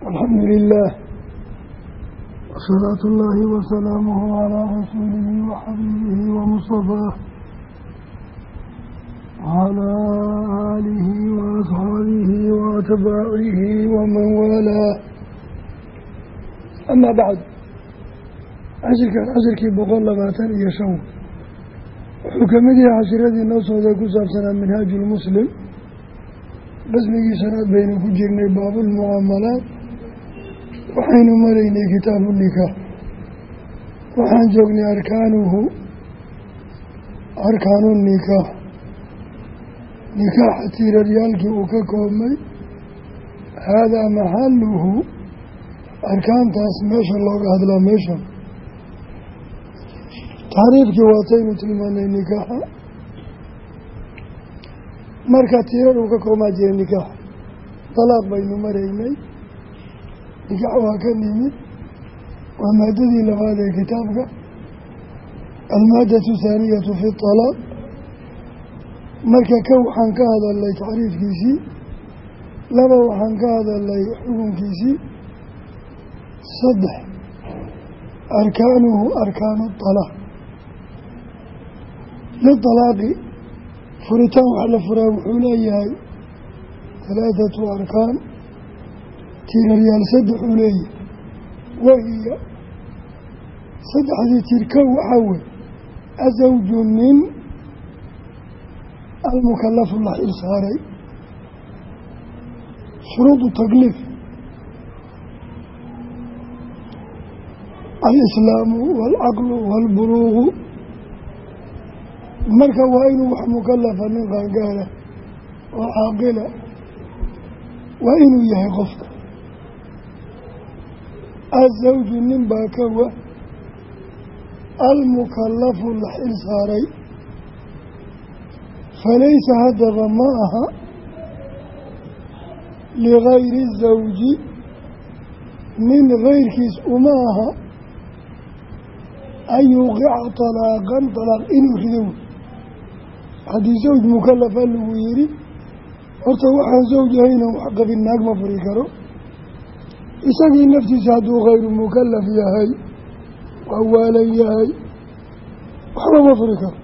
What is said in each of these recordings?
alxamdu lilah wasalaatu اllaahi wasalaamuhu calaa rasuulihi waxabiibihi wamustafaah wcalaa aalihi waasxaabihi waatbaacihi waman waalaa amaa bacd cashirkan cashirkii boqol labaatan iyo shan. Wuxuu ka mid yahay cashiradii noo socday ku saabsanaa minhaaju lmuslim qismigii shanaad baynu ku jirnay baabulmucaamalaat waxaynu maraynay kitaabu nikaax waxaan joognay arkaanuhu. Arkaanu nikaax nikaaxa tiiraryaalkii uu ka koobmay. Haadaa maxaluhu arkaantaas meesha looga hadlaa meeshan taxriifkii waataynu tilmaanay nikaaxa. Marka tiirar uu ka koomaa jiray nikaax dalaaq baynu maraynay nikaax waa ka nimid waa maadadii labaad ee kitaabka. Almaadatu thaaniyatu fi talaaq. Marka ka waxaan ka hadalnay tacriifkiisii. Laba waxaan ka hadalnay xukunkiisii. Saddex. Arkaanuhu arkaanu talaaq. Lidalaaqi furitaan wax la wuxuu leeyahay. Talaatatu arkaan tiiraryaal saddexuu leeyahay. Wahiya saddexdii tiir kow waxaa wey asawju nin almukalafu la xil saaray. Shuruudu takliif alislaamu waalcaqlu waalbuluugu marka waa inuu wax mukalafa nin qaangaara oo caaqila waa inuu yahay qofka azawju nin baa kawa almukalafu la xil saaray falaysa haddaba ma aha ligayri zawji nin gayrkiis uma aha an yuuqica talaaqan talaaq inuu rido haddii zawj mukalafa lagu yidhi horta waxaan zawj ahaynan wax qabin naag ma furi karo isagii naftiisa hadduu khayru mukalaf yahay waa waalan yahay waxba ma furi karo.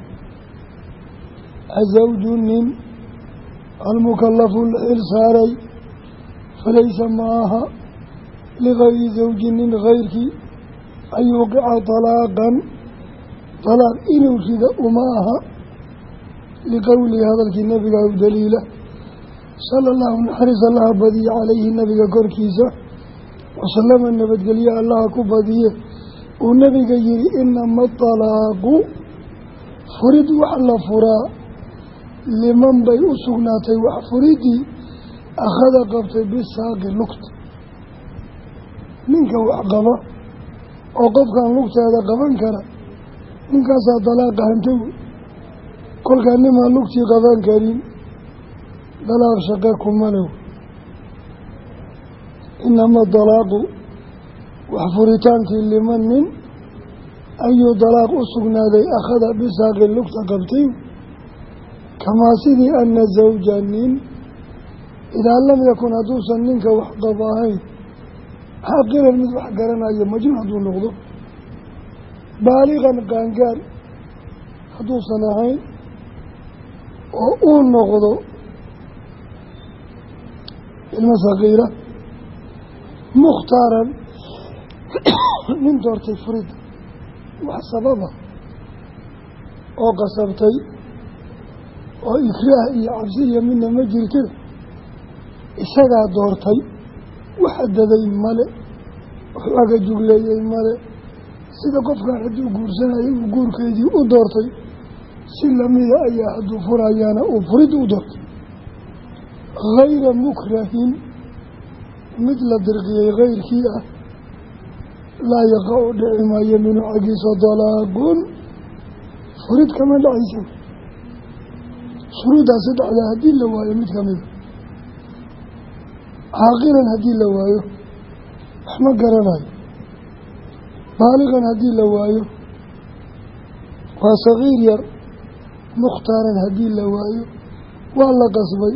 Azawju nin almukalafu la xil saaray falaysa ma aha ligayri zawji nin kayrkii an yuuqica talaaqan talaaq inuu rida uma aha liqowlihi hadalkii nabiga u daliila. Sala allahu naxariis allaha calayhi nabiga korkiisa wasalama nabadgelye allaha ku badiye. Uu nabiga yihi inama talaaqu furid wax la furaa liman bay u sugnaatay wax furidii akhada qabtay bisaaqi lugta ninka wax qaba oo qofkan lugteeda qaban kara ninkaasaa dalaaqa hantow kolkaa nimaan lugtii qaban karin dalaaq shaqe kuma lew inama dalaaqu wax furitaankii liman nin ayuu dalaaq u sugnaaday akhada bisaaqi lugta qabtay kamaa sidii ana zawja nin idaa lam yakun hadduusan ninka wax qab ahayn xaqiran mid wax garanayo majnuun hadduu noqdo baaligan qaangaar hadduusan ahayn oo uu noqdo ilmo sakiira mukhtaaran nin doortay furid wax sababa oo qasabtay oo ikraah iyo cabsi iyo midna ma jirtida isagaa doortay wax daday male wuxuu aga jugleeyey male sida qofkan hadduu guursanayo uu guurkeedii u doortay si lamida ayaa hadduu furayaana uu furid u doortay hayra mukrahin mid la dirqiyey kayrkii ah laa yaqa-u dhici maayo minhu xaggiisa dalaaqun furid kama dhacaysa shuruuddaa saddexdaa haddii la waayo mid kamida caaqilan haddii la waayo wax ma garanayo. Baaligan haddii la waayo waa sagiir yar. Mukhtaaran haddii la waayo waa la qasbay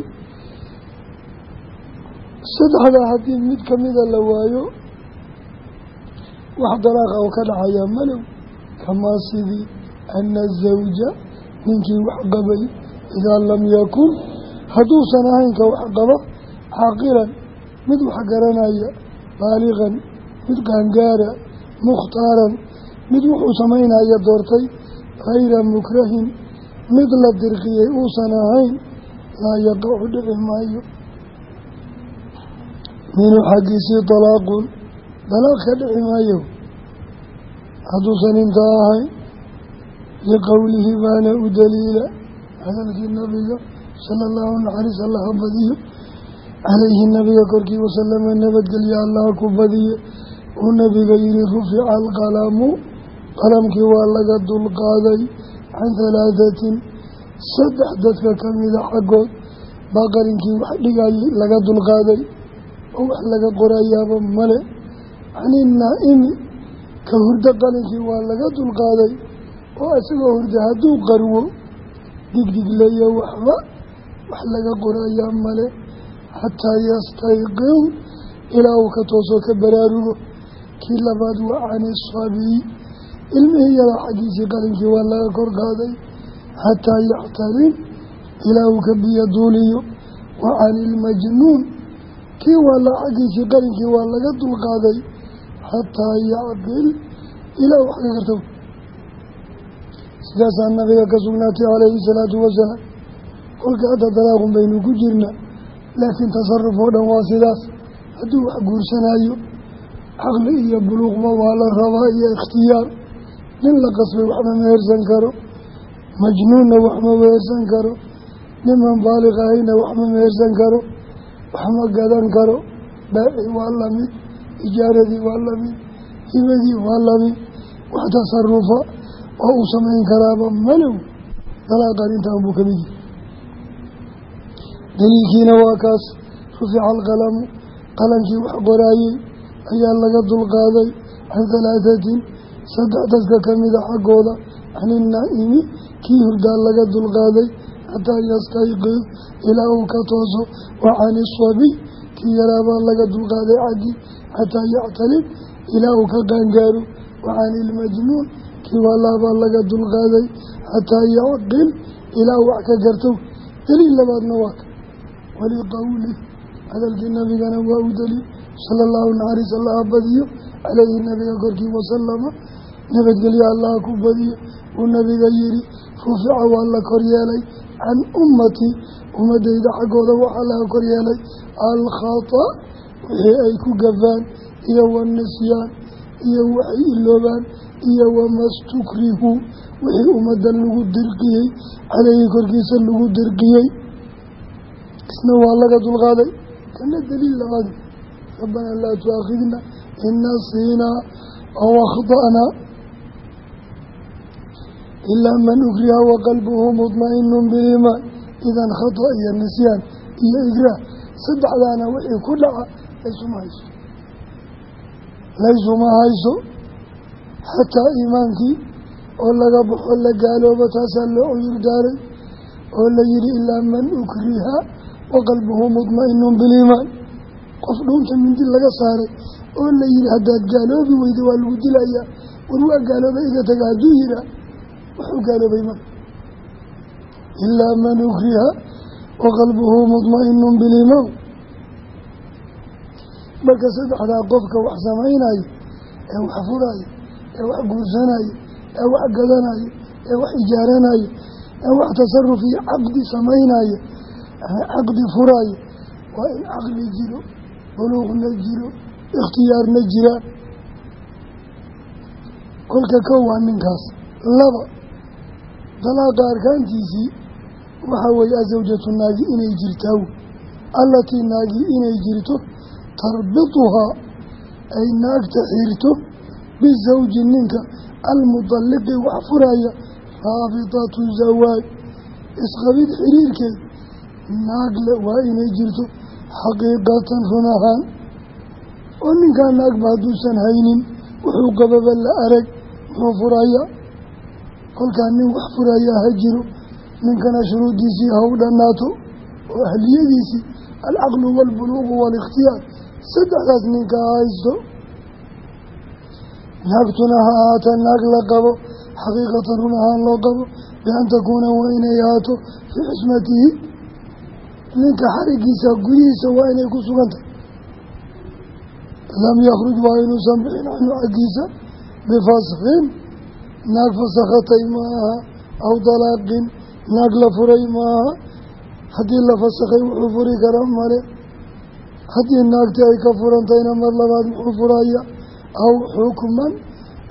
saddexdaa haddii mid ka mida la waayo wax dalaaqa oo ka dhacayaa malow kamaa sidii ana zawja ninkii wax qabay idaa lam yakun. Hadduusan ahaynka wax qaba caaqilan mid wax garanaya baaliqan mid qaangaara mukhtaaran mid wuxuu samaynaya doortay hayra mukrahin mid la dirqiyey uusan ahayn laa yaqacu dhici maayo minhu xaggiisii dalaaqun dalaaq ka dhici maayo. Hadduusan intaa ahayn liqowlihi baana u daliila. Hadalkii nabiga sala allahu naxariis allaha badiyo calayhi nabiga korkii wasalama nabadgelya allaha ku badiye. Uu nabiga yihi rufica alqalamu qalamkii waa laga dulqaaday can halaathatin saddex dadka ka mida xaggood baa qalinkii wax laga dulqaaday oo wax laga qorayaaba male. Cani naa-imi ka hurdo qalinkii waa laga dulqaaday oo isagoo hurda hadduu qarwo digdigleeyo waxba wax laga qorayaa male. Xataa yastayqin ilaa uu ka toosoo ka baraarugo. Kii labaad waa cani ilmihii yaraa xaggiisii qalinkii waa laga kor qaaday. Xataa yaxtarim ilaa uu ka biyo duuliyo. Wa cani kii waalaa xaggiisii qalinkii waa laga dulqaaday xataa yacqil ilaa wax ka garto. Sidaasaa nabiga ka sugnaatay calayhi salaatu wasalaam kolka hadda dalaaqun baynu ku jirnaa laakiin tasaruf oo dhan waa sidaas. Hadduu wax guursanayo caqli iyo buluuqba waa la rabaa iyo ikhtiyaar. Nin la qasbay waxma mehersan karo majnuunna waxma mehersan karo niman baaliq ahayna waxma mehersan karo waxma gadan karo. Baaci waa la mid ijaaradii waa la mid hibadii waa la mid wax tasarufa oo uu samayn karaaba malow. Dalaaqan intaan buu ka mid yihi daliilkiina waa kaas. Rufica alqalamu qalankii wax qoraayey ayaa laga dulqaaday. Can halaathatin saddex dadka ka mida xaggooda. Can inaa'imi kii hurdaa laga dulqaaday xataa yastayqid ilaa uu ka tooso wa can isabiy kii yaraabaa laga dulqaaday xaggii xataa yactalim ilaa uu ka qaangaaro wa can ilmajnuun kii waalaabaa laga dulqaaday xataa yacqil ilaa uu wax ka garto daliil labaadna waa ka waliqowlih hadalkii nabigana waa u daliil sala allahu naxariis allaha badiyo caleyhi nabiga korkii wasalama nabadgelyo allaha can ummatii ummadayda xaggooda waxaa laga koryeelay alkhata wixii ay ku gafaan iyo wanisyaan iyo waxay iloobaan iyo wamastukrihu wixii ummaddan lagu dirqiyey caleyhi korkiisa lagu dirqiyey isna waa laga dulqaaday. Kana daliil labaad rabbanaa laa tuaakhidna in nasiinaa aw akhda'naa ilaa man ukriha waqalbuhu mudma'inun biliimaan idan khata iyo nisyaan iyo igraah saddexdaana wixii ku dhaca laysuma hayso laysuma hayso xataa iimaankii oo laga baxo la gaaloobo taasaa loo cuyur daaray oo la yihi ilaa man ukriha waqalbuhu mudma'inun biliimaan qof dhuunta mindi laga saaray oo la yihi haddaad gaaloobi weydo waa lagu dilayaa gaaloobay iga taga hadduu yihaa wuxuu gaaloobay ma. Ilaa man ukriha waqalbuhu mudma'inun biliimaan marka saddexdaa qofka wax samaynayo ee wax furayo ee wax guursanayo ee wax gadanayo ee wax ijaaranayo ee wax tasaruf iyo caqdi samaynayo caqdi furaayo waa in caqli jiro buluuqna jiro ikhtiyaarna jiraan kolka kow waa ninkaas. Laba dalaaqa arkaantiisii waxaa weeye asawjatu naagi inay jirtaa allatii naagi inay jirto tarbituhaa ay naagta xirto bisawji ninka almudalliqi wax furaya raabitatu zawaaj. Isqabid xiriirkeed naagle waa inay jirto xaqiiqatan run ahaan. Oo ninkaa naagba hadduusan haynin wuxuu qababa la arag muxuu furaya kolkaa nin wax furayaa ha jiro ninkana shuruuddiisii ha u dhannaato oo ahliyadiisii alcaqlu waalbuluuqu waalikhtiyaar saddexdaas ninka haysto naagtuna ha ahaata naag la qabo xaqiiqatan run ahaan loo qabo bian takuuna waa inay ahaato fii xismatihi ninka xarigiisa gudihiisa waa inay ku sugan tahay lam yakhruj waa inuusan bixin canhu xaggiisa naag fasakhatay ma aha aw dalaaqin naag la furay ma aha haddii la fasakhay wuxuu furi kara male. Haddii naagtii ay ka furantayna mar labaad muxuu furaya. Aw xukman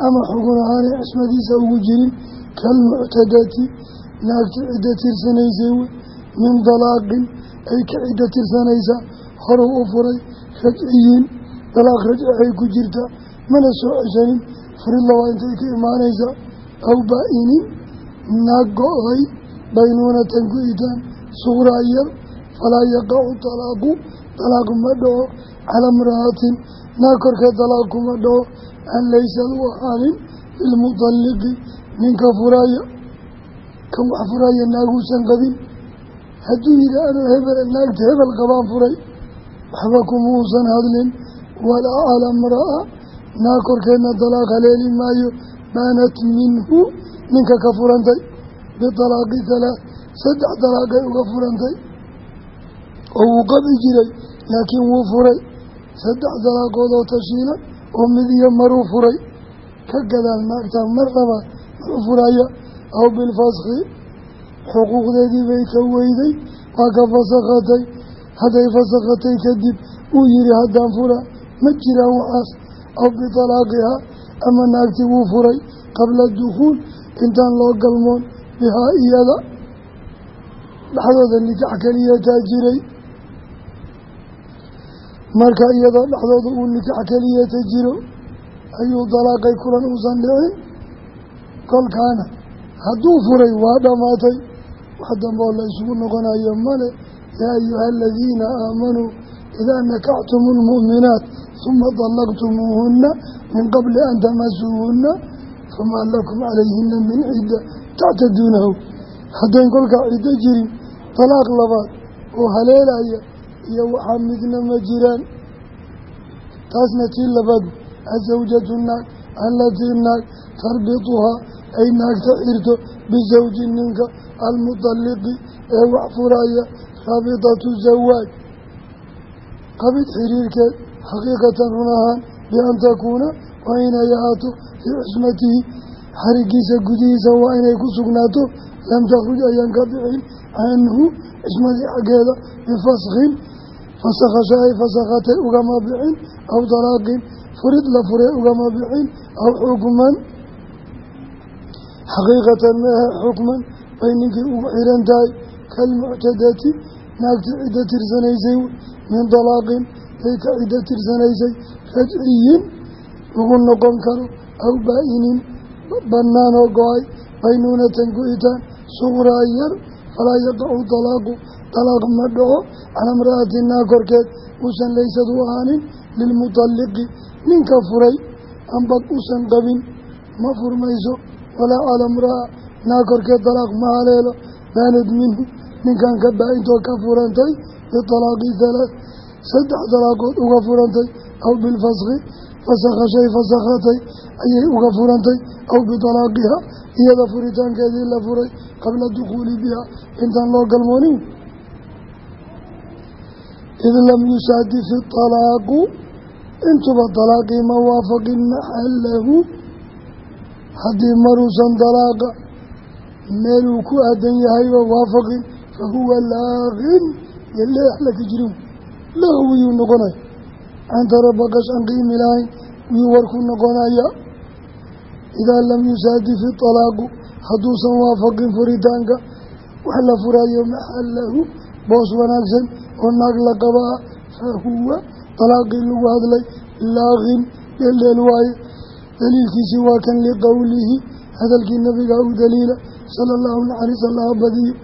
ama xugun ahaanay cismadiisa ugu jirin. Kalmuctadati naagtii ciddo tirsanaysay wey. Min dalaaqin ay ka ciddo tirsanaysa horuu u furay rajciyiin. Dalaaq rajcixay ku jirta mana soo ceshanin furidla waa intay ka imaanaysaa aw baa-inin naag go-day baynuunatan ku-itaan suqraa yar falaa yaqacu talaaqu dalaaq ma dhaco calaa imra'atin naag korkeed dalaaq kuma dhaco an laysad u ahaanin lilmutalliqi ninka furaaya kan wax furaaya naaguusan qabin hadduu yidhi anuu hebel naagta hebel qabaan furay waxba kumuusan hadlin walaa calaa imra'a naag korkeedna dalaaq haleeli maayo. Baanat minhu? Ninka ka furantay. Bitalaaqi halaa saddex dalaaqay uga furantay. Oo wuu qabi jiray laakiin wuu furay. Saddex dalaaqood oo tashiila oo mid iyo maruu furay. Ka gadaal naagtaa mar labaad muxuu furaya. Aw bilfaski xuquuqdeedii bay ka weyday waa ka fasakhatay hadday fasakhatay kadib uu yihi haddaan fura ma jiraan waxaas aw bitalaaqihaa ama naagtii wuu furay qabla dukhuul intaan loo galmoon bihaa iyada. Dhexdooda nikax keliyataa jiray. Marka iyadoo dhexdooda uu nikax keliyata jiro ayuu dalaaqay kulan uusan dhicin. Kolkaana hadduu furay waa dhammaatay wax damboo la isugu noqonayo male yaa ayuha aladiina aamanuu idaa nakaxtumu lmu'minaat huma dallaqtumuuhunna min qabli an tamasuuhunna famaa lakum calayhina min cidda tactaduunahu haddayn kolkaa ciddo jirin dalaaq labaad oo haleelaya iyo waxaa midna ma jiraan taasna tii labaadu asawjatu naag allatii naag tarbituhaa ay naagta xirto bisawji ninka almudalliqi ee wax furaya raabitatu zawaaj qabid xiriirkeed xaqiiqatan run ahaan bian takuuna waa inay ahaato fii cismatihi xarigiisa gudihiisa waa inay ku sugnaato lam takhruj ayaan ka bixin canhu cismadii xaggeeda bifaskin fasakhasha ay fasakhatay ugama bixin aw dalaaqin furid la furay ugama bixin aw xukman xaqiiqatan maahe xukman bay ninkii ugu xiran tahay kalmuctadati naagtii ciddo tirsanaysay min dalaaqin ay ka ciddo tirsanaysay rajciyin lagu noqon karo aw baa-inin bannaan oo go'ay baynuunatan ku-itaan suqraa yar falaa yaqacu dalaaqu dalaaq ma dhaco calaa imra'ati naag korkeed. Uusan laysad u ahaanin lilmutalliqi ninka furay ambad usan qabin ma furmayso. Walaa calaa imra'a naag korkeed dalaaq ma haleelo. Baanad minhu ninkan ka baa-intoo ka furantay bitalaaqi halaad saddex dalaaqood uga furantay aw bilfaski fasakha shay fasakhatay ayay uga furantay aw bitalaaqiha iyada furitaankeedii la furay qabla dukhuuli biha intaan loo galmoonin. Id lam yusaadif italaaqu intuba dalaaqii ma waafaqin maxallahu. Haddii maruusan dalaaqa meeluu ku aadan yahayba waafaqin fa huwa laaqin jirin lahwiyuu noqonaya antara baqash aan qiimi lahayn wiyuu warku noqonaya idaa lam yusaadif italaaqu hadduusan waafaqin furitaanka wax la furayo maxallahu boos wanaagsan oo naag la qabaa fa huwa dalaaqii lagu hadlay laaqin dheeldheel waaye. Daliilkiisii waa kan liqowlihi hadalkii nabiga u daliila sala allahu naxariis allaha badiyo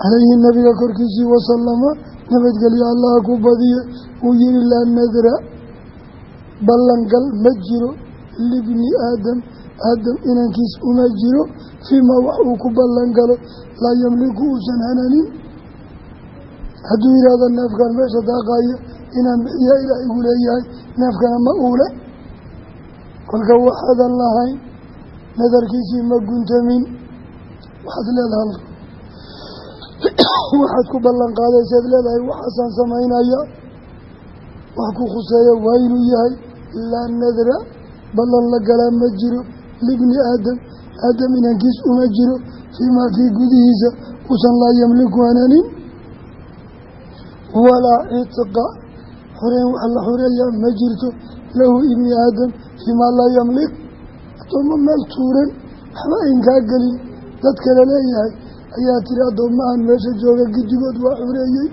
calayhi nabiga korkiisii wasalama nabadgelyo allaha ku badiye. Uu yihi laa nadra ballangal ma jiro libni aadam. Aadam inankiis uma jiro. Fiimaa wax uu ku ballangalo? Laa yamliku uusan hananin. Hadduu yidhaahdo neefkan meesha daaqaaya inaan bixiyaa ilaah igu leeyahay neefkana ma uule kolka waxaadan lahayn nadarkiisii ma guntamin. Waxaad leedahay waxaad ku ballan qaadaysaad leedahay waxaasaan samaynaya wax ku khuseeya waa inuu yahay. Laa nadra ballan la galaa ma jiro. Libni aadam aadam inankiis uma jiro. Fii maa kii gudihiisa usan laa yamliku hananin walaa cidqa xoreyn wax la xoreeyaa ma jirto. Lahu ibni aadam fii maa laa yamlik. Addoommo meel tuuran waxba aynkaa gelin. Dad kale leeyahay ayaa tiri addoommahan meesha jooga giddigood waa xoreeyey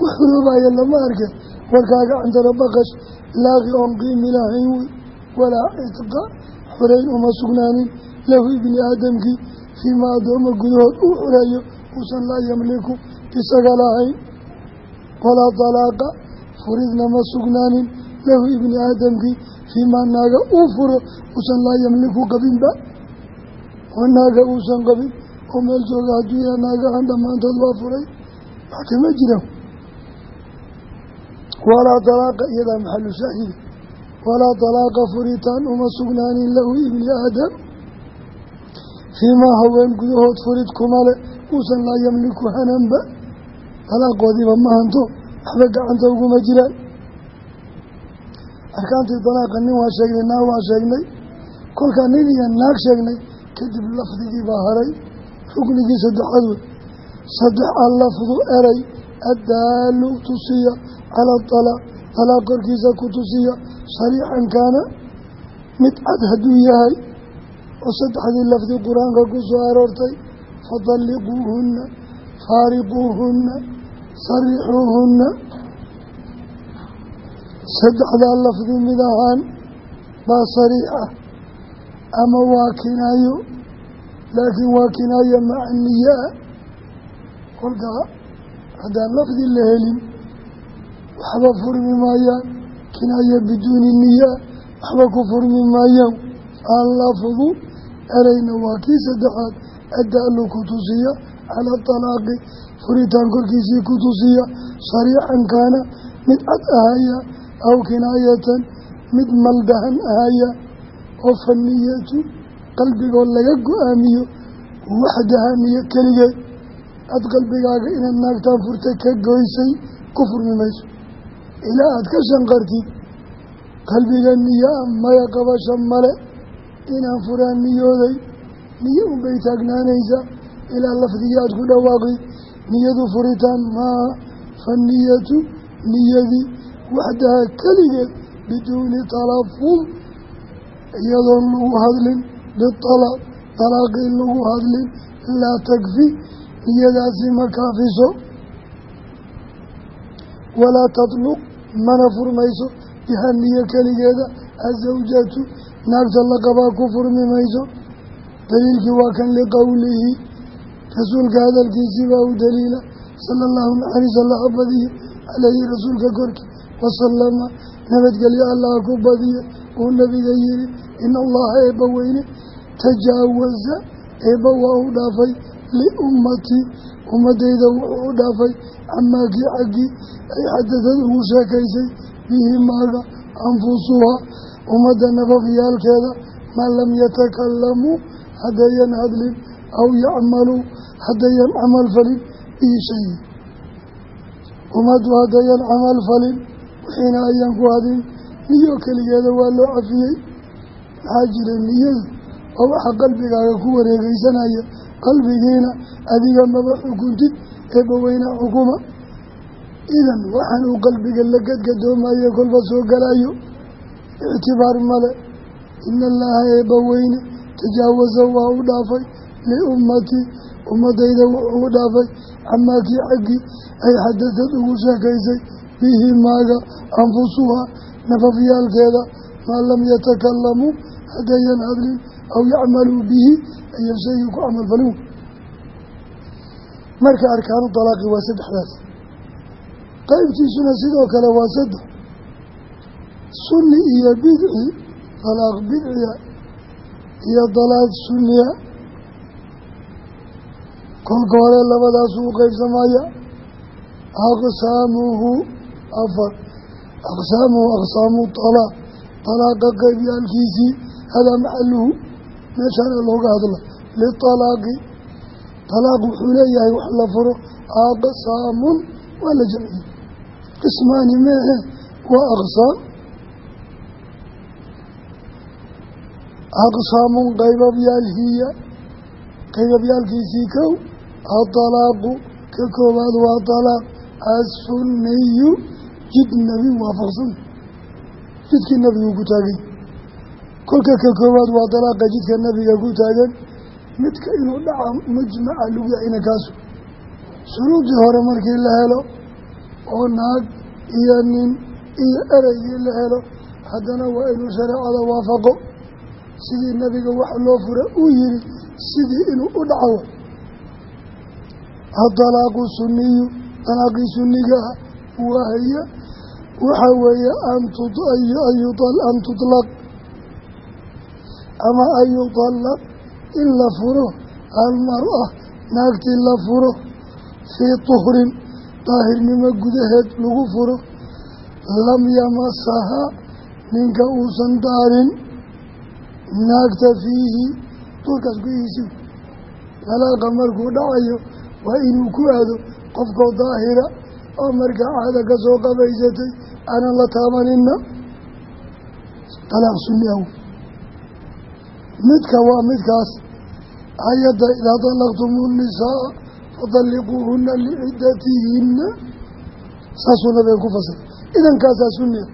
wax xoroobaya lama arke warkaaga cantara baqash laaqi oon qiimi lahayn wey walaa cidqa xoreyn uma sugnaanin. Lahu ibni aadamkii fii maa gudahood uu xoreeyo uusan laa yamliku isaga lahayn. Walaa dalaaqa furidna ma sugnaanin. Lahu ibni aadamkii fii maa naaga uu furo uusan laa yamliku qabinba. Oo naaga uusan qabin oo meel jooga yaha naagahan dhammaantood waa furay wax kama jira walaa dalaaqa iyadaa maxalu shaahidi walaa dalaaqa furitaan uma sugnaanin lahu ibni aadam fii maa haween gudahood furid kuma le uusan laa yamliku hananba dalaaqoodiiba ma hanto waxba gacanta uguma jiraan arkaantii dalaaqa nin waa sheegnay naag waa sheegnay kolkaa nin iyo naag sheegnay kadib lafdigii baa haray ruknigii saddexaad wey saddex allafdu eray addaalu tusiya calaa dalaaq dalaaq korkiisa ku tusiya sariixan kaana mid cad hadduu yahay oo saddexdii lafdi qur'aanka ku soo aroortay fadalliquuhunna faariquuhunna sarixuuhunna. Saddexdaa lafdi mid ahaan baa sariix ama waa kinaayo laakiin waa kinaayo maca niyaa kolkaa haddaan lafdi la helin waxba furmi maayaan. Kinaayo biduuni niyaa waxba ku furmi maayaan. Allafdu ereyna waa kii saddexaad. Addaalu ku tusiya calaa talaaqi. Furitaan korkiisii ku tusiya sariixan kaana mid cad ahaya aw kinaayatan mid maldahan ahaya oo faniyatu qalbigoo laga go'aamiyo waxdaha niyo keligeed aada qalbigaaga inaad naagtaan furtay ka goysay ku furmi mayso. Ilaa aada ka shanqartid qalbiga niyaa maya qabasho male inaan furaan niyooday niyo unbay taagnaanaysaa ilaa lafdigii aada ku dhawaaqid niyadu furitaan maaha faniyatu niyadii waxdaha keligeed biduuni talafud iyadoon lagu hadlin bialaaq dalaaqi in lagu hadlin laa takfi niyadaasi ma kaafiso walaa tatluq mana furmayso biha niyo keligeeda azawjatu naagta la qabaa ku furmi mayso daliilkii waa kan liqowlihi rasuulka hadalkiisii baa u daliila sala allahu naxariis allaha badiye caleyhi rasuulka korkii wasalama nabadgelyo allaha ku badiye uu nabiga yihi ina allaha eebba weyne tajaawaza eebba waa u dhaafay liummatii ummadayda wuxuu u dhaafay camaakii xaggii ay xadadad ugu sheekaysay bihi maaga anfusuhaa ummadda nafafyaalkeeda maa lam yatakalamuu haddayan hadlin aw yacmaluu haddayan camal falin bihi shayin ummaddu haddayan camal falin wixiina ayaan ku hadlin niyo keligeeda waa loo cafiyey. Maxaa jira niyadu waa waxa qalbigaaga ku wareegeysanaya qalbigiina adiga maba xukuntid eebbaweyna xukuma idan waxaan uu qalbiga la gadgadoomaye kolba soo galayo. Ictibaar male. Ina allaaha eebbaweyne tajaawasa waa u dhaafay. Liummatii ummadayda wuxuu u dhaafay. Camaakii xaggii ay xadadad ugu sheekaysay bihi maaga anfusuhaa nafafyaalkeeda maa lam yatakalamuu haddayan hadlin aw yacmaluu bihi ayan shaygii ku camalfalin marka arkaanu dalaaqi waa saddexdaas. Qeybtiisuna sidoo kale waa saddex. Sunni iyo bidci dalaaq bidciya iyo dalaaq sunniya. Kolka hore labadaasuu u qeybsamaya aqsaamuhu afar aqsaamuhu aqsaamu talaaq talaaqa qeybyaalkiisii hadaa maxaluhu meeshaana looga hadla lialaaqi talaaq wuxuu leeyahay wax la furo aqsaamun waa la jamciyey qismaani meehe waa aqsaam aqsaamun qaybabyaal hiya qaybabyaalkiisii kow adalaaqu ka koowaad waa dalaaq assunniyu jid nebi waafaqsan jidkii nebigu ku taagan kolka ka koowaad waa dalaaqa jidka nebiga ku taagan. Midka inuu dhaca mujmaca lagu yahayna kaasu. Shuruudii hore markii la helo oo naag iyo nin iyo ereygii la helo haddana waa inuu shareecada waafaqo. Sidii nebiga wax loo fura uu yihi sidii inuu u dhaco. Adalaaqu suniyu dalaaqii suniga ah wahya waxaa weeye an tudlaq ama an yudallaq in la furo almar-a naagtii la furo. Fii tuhrin daahirnimo gudaheed lagu furo. Lam yamasahaa ninka uusan daarin. Naagta fiihi duurkaas gudihiisi dalaaqa markuu dhacayo waa inuu ku aado qofkoo daahira oo markaa caada ka soo qabaysatay aanan la taabanina dalaaq sunni aw. Midka waa midkaas. Ayadda idaa dalaqtumu nisaa fadalliquuhuna liciddatihinna saasuu nabiga ku fasay idankaasaa sunnia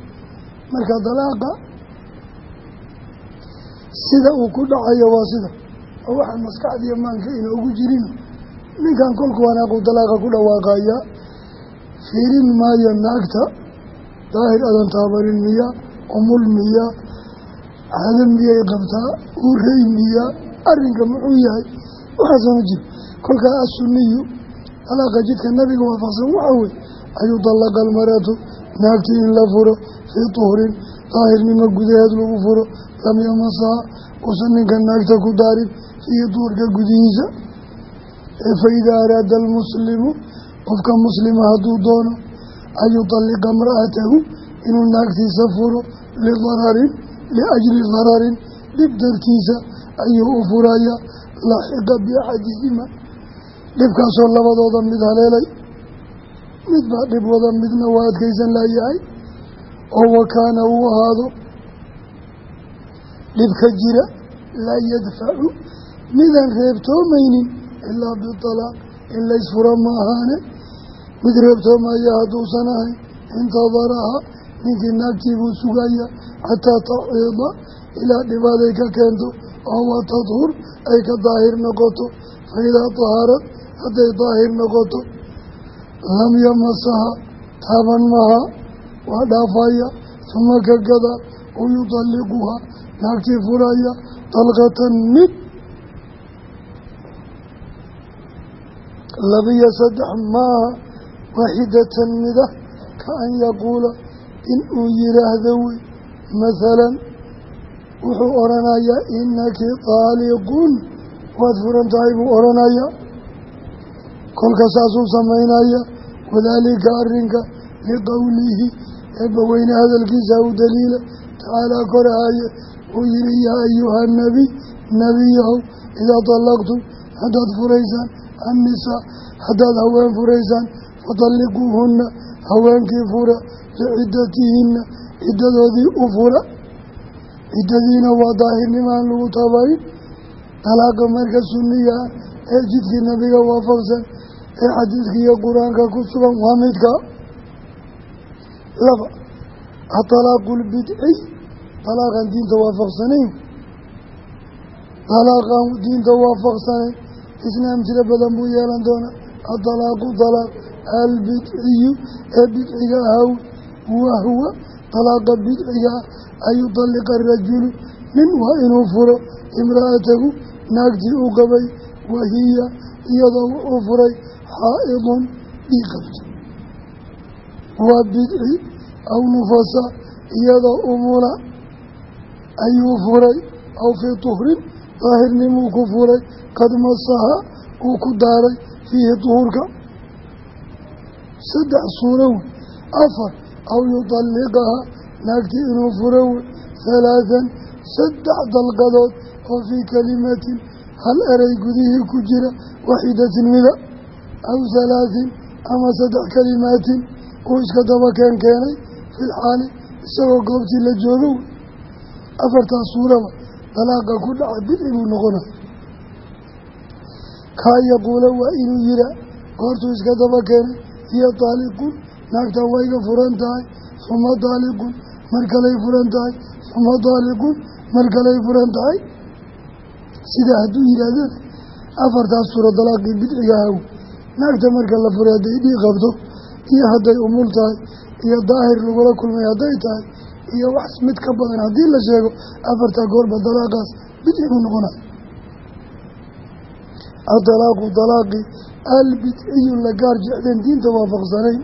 marka dalaaqa sida uu ku dhacayo waa sida. Oo waxaan maskaxdiiyo maanka inoogu jirin. Ninkan kolku wanaaqu dalaaqa ku dhawaaqaya fiirin maayo naagta daahir adan taabarin miya umul miya caado miyay qabtaa urey miya arrinka muxuu yahay? Waxaasama jiro kolkaa asuniyu dalaaqa jidka nabiga waafaqsan waxaa wey ayuu dallaqa almaratu naagtii in la furo fii tuhrin daahirnimo gudaheed lagu furo lam yamasaha uusan ninka naagta ku daarin fiihi duurka gudihiisa. Fa idaa araada almuslimu qofka muslima hadduu doono an yutaliqa imra'atahu inuu naagtiisa furo lidararin liajli dararin dhib dartiisa ayuu u furaya laxiqa biaxadihima. Dhibkaasoo labadooda mid haleelay mid baa dhib wada midna waa adkaysan laayahay oo wakaana uu ahaado dhibka jira laa yadfacu midaan reebtoomaynin ilaa bitalaaq in laysfuro ma ahaane mid reebtoomaya hadduusan ahayn intadaraha ninkii naagtiibuu sugaya xataa taxiida ilaa dhibaaday ka keento oo wa tadhur ay ka daahir noqoto. Fa idaa taharad hadday daahir noqoto lam yamasaha taaban maha waa dhaafaya. Suma ka gada u yudalliquhaa naagtii furaya dalqatan mid labiyo saddex maaha waaxidatan mida ka an yaquula in uu yiraahdo wey mathalan wuxuu odhanayaa inaki taaliqun. Waad furan tahay buu odhanayaa kolka saasuu samaynaya wadaalika arrinka liqowlihi eebbaweyne hadalkiisa u daliila tacaalaa korahaye uu yihi yaa ayuha nebiy nebiyahow idaa dallaqtum haddaad furaysaan annisaa haddaad haween furaysaan fadalliquuhunna haweenkii fura liciddatihinna ciddadoodii u fura. Ciddadiina waa daahirnimaan lagu tabayn dalaaqa marka sunniga ah ee jidkii nabiga waafaqsan ee xadiidka iyo qur'aanka ku sugan waa midka. Laba atalaaqu lbidciy dalaaqan diinta waafaqsanayn. Dalaaqan diinta waafaqsanayn isna amtilo badan buu yeelan doonaa. Adalaaqu dalaaq albidciyu ee bidciga ahaw wahwa dalaaqa bidciga ah an yudalliqa arajulu nin waa inuu furo. Imra'atahu naagtii uu qabay wahiya iyadoo wuxuu furay xaa'idun dhii qabto waa bidci aw nufasa iyadoo umula ayuu furay aw fii tuhrin daahirnimuu ku furay qad masaha uu ku daaray fiihi duhuurka saddex suuro wey afar aw yutalliqaha naagtii inuu furo wey halaathan saddex dalqadood oo fii kalimatin hal eray gudihii ku jira waxidatin mida. Aw halaatin ama saddex kalimaatin uu iska daba keen keenay filxaali isagoo goobtii la joogo wey suuraba dalaaqa ku dhaca bidci buu noqonay kaa yaquula waa inuu yihaa goortuu iska daba keenay hiya daaliqun naagtan waa iga furan tahay suma daaliqun mar kaley furan tahay suma daaliqun mar kaley furan tahay sidaa hadduu yidhaahdana afartaas suura dalaaqii bidciga haw naagta marka la furay hadday dhii qabto iyo hadday umul tahay iyo daahir lagula kulmay hadday tahay iyo wax mid ka badan haddii la sheego afartaa goorba dalaaqaas bidci buu noqonay adalaaqu dalaaqi albidciyu la gaar jecleen diinta waafaqsanayn.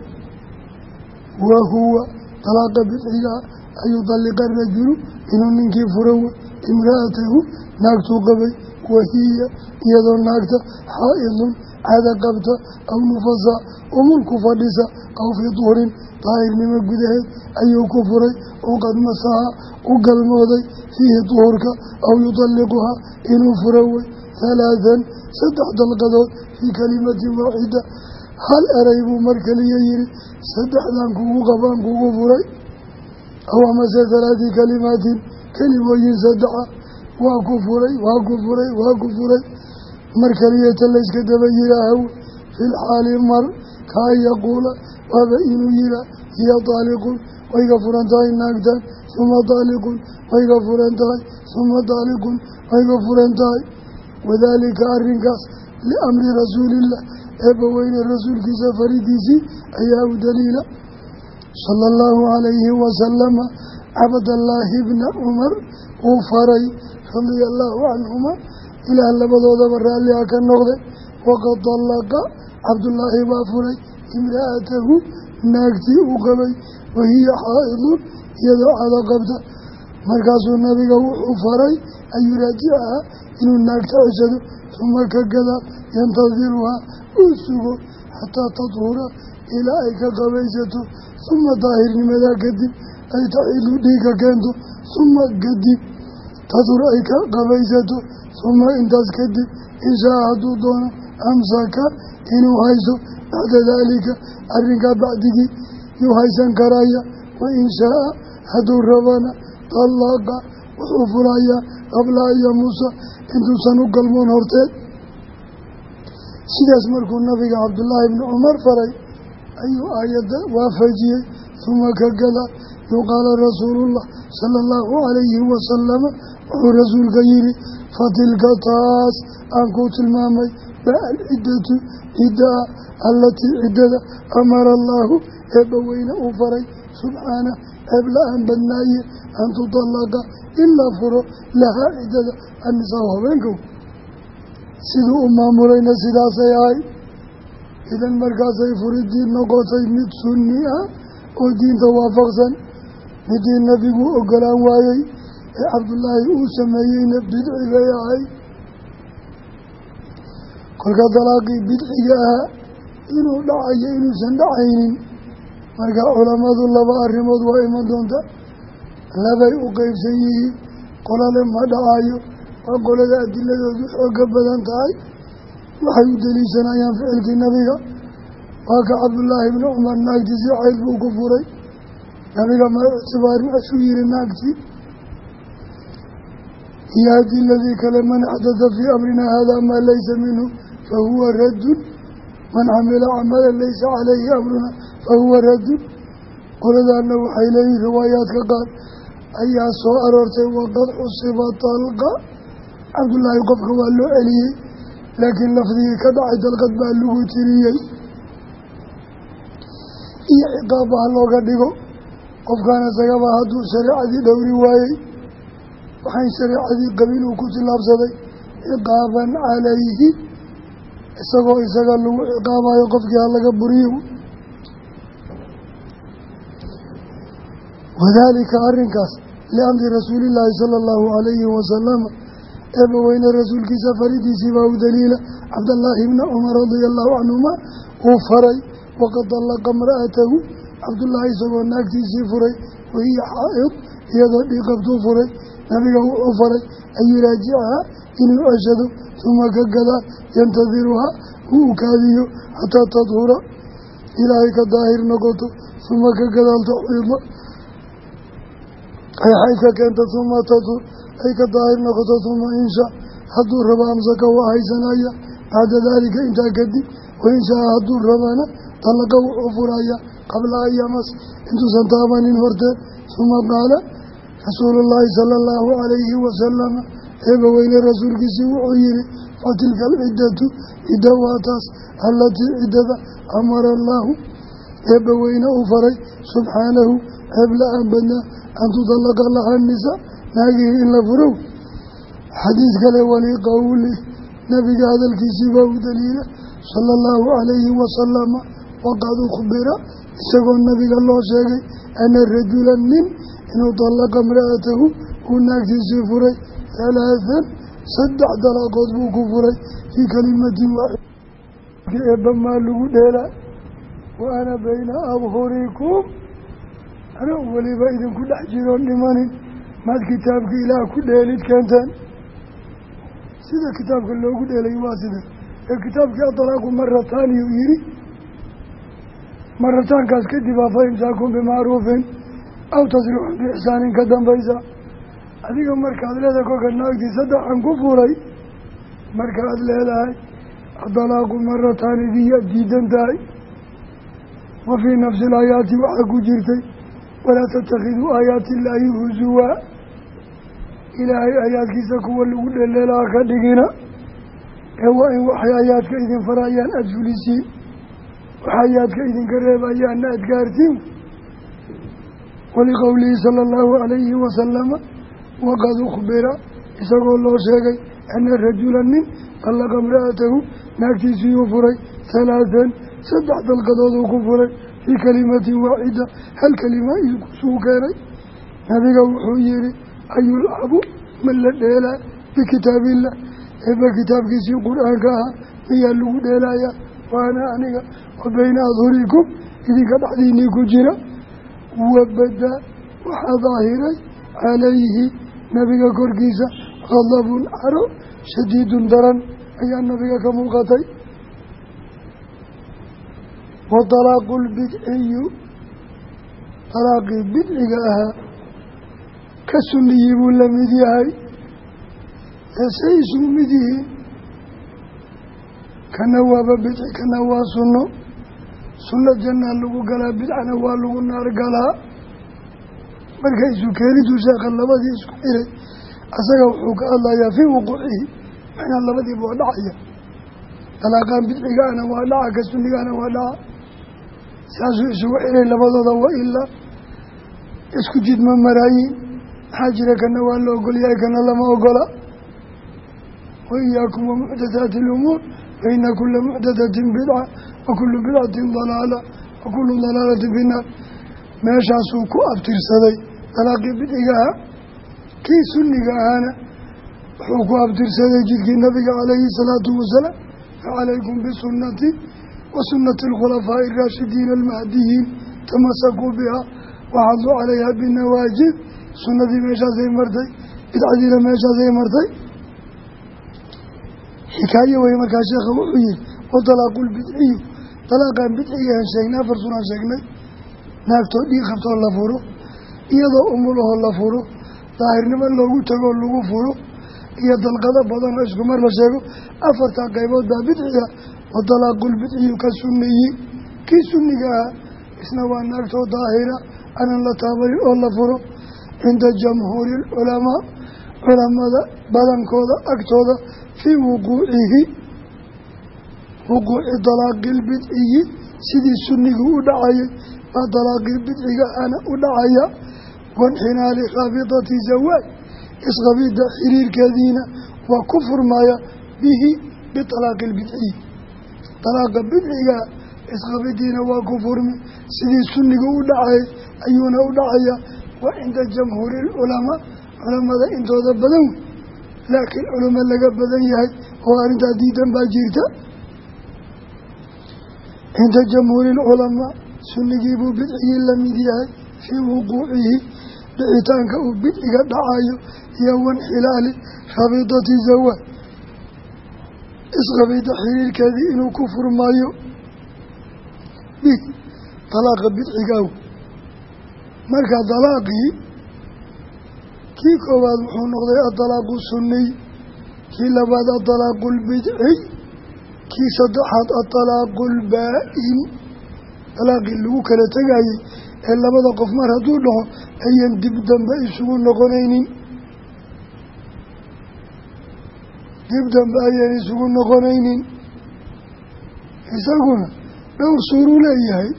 Wa huwa dalaaqa bidcigaa an yudalliqa rajulu inuu ninkii wey imra'atahu naagtuu qabay wahiya iyadoo naagta xaa'idun cada qabta aw nufasa umulku fadhisa aw fii duhurin daahirnimo gudaheed ayuu ku furay oo qad masaha u galmooday fiihi duhurka aw yudalliquhaa inuu fura wey halaathan saddex dalqadood fii kalimatin waaxida hal eray buu mar keliya yihi saddexdan kugu qabaan kugu furay aw amase kalimaatin kelimooyin saddexa waa ku furay waa ku waa ku mar keliyata layska daba yihaahaw filxaali mar kaa yaquula waaba inuu yihaa hiya daaliqun wayga furan tahay naagtan suma daaliqun wayga furan tahay suma daaliqun wayga furan tahay. Wadaalika arrinkaas liamri rasuulillah eebbaweyne rasuulkiisa faridiisii ayaa u daliila. Sala allahu calayhi wasalama cabdallaahi bna cumar uu faray radia allaahu canhuma ilaah labadoodaba raalliha ka noqday. Waqad dallaqa cabdullaahi baa furay. Imra'atahu naagtii uu qabay. Wahiya xaa'idun iyadoo cado qabta. Markaasuu nabiga wuxuu faray an yuraajicaha inuu naagta ceshado suma ka gadaa yantadiruhaa uu sugo xataa tadhura ilaa ay ka qabaysato. Suma daahirnimadaa kadib ay taxilu dhiigka keento. Suma kadib tadhur ay ka qabaysato suma intaas kadib inshaa hadduu doono amsaka inuu hayso bacda daalika arrinkaa bacdigii yuu haysan karaya wa in shaaa hadduu rabana dallaaqa wuxuu furayaa qabla an yamuusa intuusan u galmoon horteed sidaas markuu nabiga cabdullaahi bni cumar faray ayuu aayadda waafajiyey huma ka gada yuqaala rasuulullah sala allahu calayhi wasalama wuxuu rasuulka yihi fatilka taas aan kuu tilmaamay baa alciddatu ciddaa allatii ciddada amara allaahu eebbaweyne uu faray subxaana ceeb la'aan badnaaye an tutalaqa in la furo lahaa ciddada annisaa habeenkow siduu u maamulayna sidaasay ahay. Idan markaasay furidii noqotay mid sunni ah oo diinta waafaqsan midii nabigu ogolaan waayey ee cabdullaahi uu sameeyeyna bidci bay ahay kolka dalaaqii bidciga ahaa inuu dhacayo inuusan dhacaynin. Marka culammadu laba arrimood waa iman doonta. Labay u qeybsan yihiin qolale ma dhacayo waa qolada adiladoodu xooga badan tahay. Waxay u deliishanayaan ficilkii nabiga. Waa ka cabdullaahi bni cumar naagtiisii cayl buu ku furay. Nabiga maictibaarin ashuu yihi naagtii iyo adiladii kale man axdada fii amrinaa haadaa maa laysa minhu fahuwa raddun man camila camalan laysa calayhi amruna fahuwa raddun qoladaana waxay leeyihiin riwaayaadka qaar ayaa soo aroortay waqad xusiba talqa cabdullaahi qofka waa loo celiyey laakiin lafdigii ka dhacay dalqad baa lagu tiriyey iyo ciqaabba ha looga dhigo qofkaan isagaba hadduu shareecadii dhowri waayey waxaan shareecadii qabin uu ku tillaabsaday ciqaaban calayhi isagoo isaga lagu ciqaabayo qofkii ha laga buriyo wadaalika arrinkaas liamri rasuulillaahi sala allahu calayhi wasalama eebbaweyne rasuulkiisa faridiisii baa u daliila. Cabdallaahi bna cumar radia allahu canhuma uu faray waqad dallaqa imra'atahu. Cabdullaahi isagoo naagtiisii furay wahiya xaa'id iyadoo dhiiqabtuu furay nabiga wuxuu faray an yuraajicahaa inuu ceshado uma ka gadaa yantadiruhaa uu ukaadiyo xataa tadhura. Ilaahay ka daahir noqoto uma ka gadaal taxiida ay xayd ka keenta uma tadhur. Ay ka daahir noqoto uma insha. Hadduu rabo amsaka waa haysanaya. Bacda daalika intaa kadib wainshaa hadduu rabana dalaqa wuxuu furaya qabla ayamas intuusan taabanin horteed uma qaala rasuulullaahi sala allahu calayhi wasalama eeba weyne rasuulkiisii wuxuu yihi fatilka alciddatu cidda waa taas allatii ciddada amara allaahu. Eebba weyne uu faray subxaanahu ceeb la'aan badnaa an tudalaqa laha nisa naagihii in la furow. Xadiis kale waliqowli nabiga hadalkiisii baa u daliila sala allahu calayhi wasalama waqad ukhbira isagoo nabiga loo sheegay ana rajula inuu dallaqa imra'atahu uu naagtiisii furay halaahan saddex dalaaqood buu ku furay fii kalimatin waaxid eebba maa lagu dheelaa wa ana bayna abhurikum anuu weliba idinku dhex jiroon dhimanin maad kitaabka ilaah ku dheelid keenteen sida kitaabka loogu dheelay waa sida ee kitaabkii adalaaqu marataaniyuu yidhi marataankaas kadib aa fa imsaakun bimacruufin aw tasriixun biixsaanin ka dambaysa adiga markaad leedahay kolka naagtii saddexan ku furay markaaad leedahay adalaaqu marataani diya diidan tahay wa fii nafsi ilaayaati waxaa ku jirtay walaa tattakhiduu aayaati illaahi husuwaa ilaahay aayaadkiisa kuwa lagu dheleelaha ka dhigina ee waa in waxay aayaadka idin farayaan aada fulisiin waxa aayaadka idinka reebayaanna aada gaartiin waliqowlihi sala allahu calayhi wasalama waqad ukhbira isagoo loo sheegay ana rajula nin dallaqa imra'atahu naagtiisiiyuu furay halaahan saddex dalqadooduu ku furay fii kalimatin waaxida hal kelima isuu keenay nabiga wuxuu yihi ayulcabu ma la dheelaa bikitaabillah eeba kitaabkiisii qur'aanka ahaa miyaa lagu dheelayaa waana aniga wa bayna adhurikum idinka dhexdiinii ku jira wabada waxaa daahiray calayhi nabiga korkiisa khadabun caro shadiidun daran ayaa nabiga ka muuqatay. Wa talaaqu lbidciyu talaaqii bidciga ahaa ka sunniyii buu la mid yahay. Eesay isugu mid yihiin kana waaba bidci kana waa sunno sunno jannaa lagu galaa bidcana waa lagu naar galaa. Marka isu keenidu sheekha labadii isku xiray asaga wuxuu ka hadlayaa fii wuquucihi macnaa labadiiba waa dhacaya. Dalaaqaan bidcigaana waa dhaca ka sunnigaana waa dhaca. Saasuu isugu xiray labadooda wa ilaa isku jid ma maraayiin maxaa jira kana waa la ogolyahay kana lama ogola. Wa iyaakum wa muxdathaati alumuur fa ina kula muxdathatin bidca wa kulu bidcatin dalaala wa kulu dalaalatin fi naar meeshaasuu ku abtirsaday dalaaqii bidcigaha kii sunniga ahaana wuxuu ku abtirsaday jidkii nabiga calayhi salaatu wasalaam facalaykum bisunati wa sunati alkhulafaa'i araashidiina almahdiyiin tamasakuu biha waxaduu calayha binawaajid sunnadii meeshaasay martay bidcadiina meeshaasay martay xikaayo wey markaa sheekha wuxuu yihi wa dalaaqu lbidciyu dalaaqan bidcigahan sheegnay afar sunaan sheegnay. Naagtoo dhiig qabtoo la furo iyadoo umulahoo la furo daahirnimo loogu tagoo lagu furo iyo dalqado badan oo isku mar la sheego. Afartaa qaybood baa bidciga wa dalaaqulbidciyu ka sunniyi. Kii sunniga ah isna waa naagtoo daahira aanan la taabanin oo la furo. Cinda jamhuuri alculamaa culamada badankooda agtooda fii wuquucihi wuquuci dalaaqi lbidciyi sidii sunnigu u dhacayay baa dalaaqii bidciga ana u dhacaya wainxinaali khaafidati zawaaj isqabidda xiriirkeediina waa ku furmaya bihi bialaaqi lbidciyi dalaaqa bidciga isqabidiina waa ku furmi sidii sunnigu u dhacay ayuuna u dhacaya wa cinda jamhuuri lculamaa culamada intooda badan. Wey laakiin culamo laga badan yahay oo arrintaa diidan baa jirta. Cinda jamhuuri lculamaa sunnigii buu bidcigii la mid yahay fii wuquucihi dhicitaanka uu bidciga dhacayo iyo wanxilaali rabidati zawaaj isqabida xiriirkeedii inuu ku furmaayo bi dalaaqa bidcigaaw marka dalaaqii kii koowaad wuxuu noqday adalaaqu sunniy kii labaad adalaaqu lbidciy kii saddexaad adalaaqu lbaa-in dalaaqii lagu kala tegayey ee labada qof mar hadduu dhaho ayan dib dambe isugu noqonaynin. Dib dambe ayaan isugu noqonaynin. Isaguna dhowr suuruu leeyahay.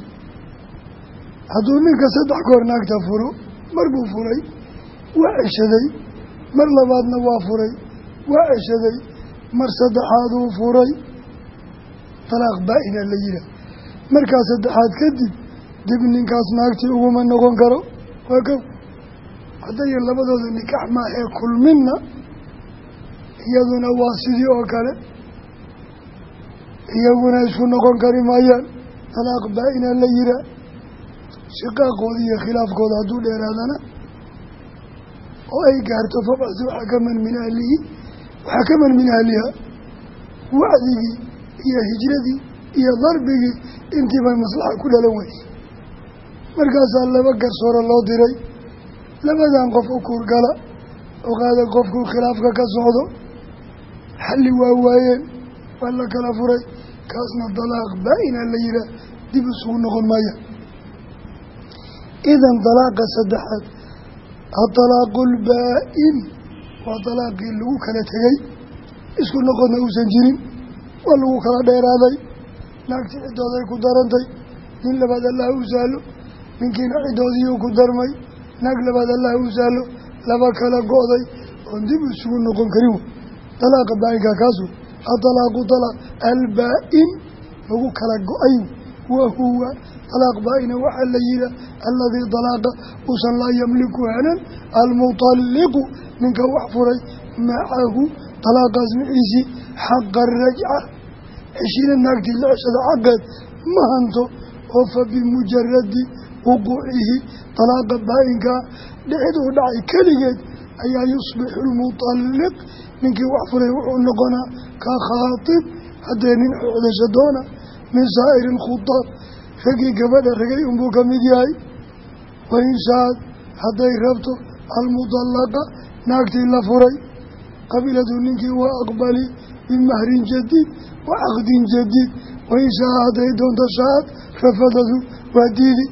Hadduu ninka saddex goor naagta furo mar furay waa ceshaday mar labaadna waa furay. Waa ceshaday mar saddexaaduu furay. Dalaaq baa-ina la yihaah markaa saddexaad kadib dib ninkaas naagtii uguma noqon karo. Waa kow. Haddayan labadooda nikaax maahee kulminna iyaduna waa sidii oo kale. Iyaguna isku noqon kari maayaan. Dalaaq baa-ina la yihaa shiqaaqooda iyo khilaafkooda hadduu dheeraadana oo ay gaarto fabcsi xakaman min ahlihi waxakaman min ahliha wacdigii iyo hijradii iyo darbigii intiibay maslaxa ku dhalan weyse markaasaa laba garsoore loo diray labadan qof u kuurgala ogaada qofkuu khilaafka ka socdo xalli waa waayeen waa la kala furay kaasna dalaaq baa-ina la yihaah dib isugu noqon maaya idan dalaaqa saddexaad adalaaqu lbaa-in waa dalaaqii lagu kala tegey isku noqodna uusan jirin. Waa lagu kala dheeraaday. Naagtii ciddooday ku darantay. Nin labaad allah u sahlo ninkiina ciddoodiiyuu ku darmay. Naag labaad allah u sahlo laba kala go-day. Oon dib isugu noqon karin. Wey dalaaqa baa-inka kaasu. Adalaaqu dalaaq albaa-in lagu kala go'ay huwa dalaaq baa-ina waxaa la yihaa aladii dalaaqa uusan laa yamliku hanan almutalliqu ninka wax furay macahu dalaaqaas maciisii xaqa rajca heshiina naagtii la ceshada xaqeed ma hanto oo fa bimujaradi wuquucihi dalaaqa baa-inkaa dhexid uu dhacay keligeed ayaa yusbixu lmutalliq ninkii wax furay wuxuu noqonaa ka khaatib haddee nin xocdasha doona min saa'iri alkhutaab raggii gabadha ragay unbuu ka mid yahay wainshaad hadday rabto almudallaqa naagtii la furay qabiladu ninkii waa aqbali bimahrin jadiid wa caqdin jadiid wainshaa hadday doonto shaad rafadadu waa diidi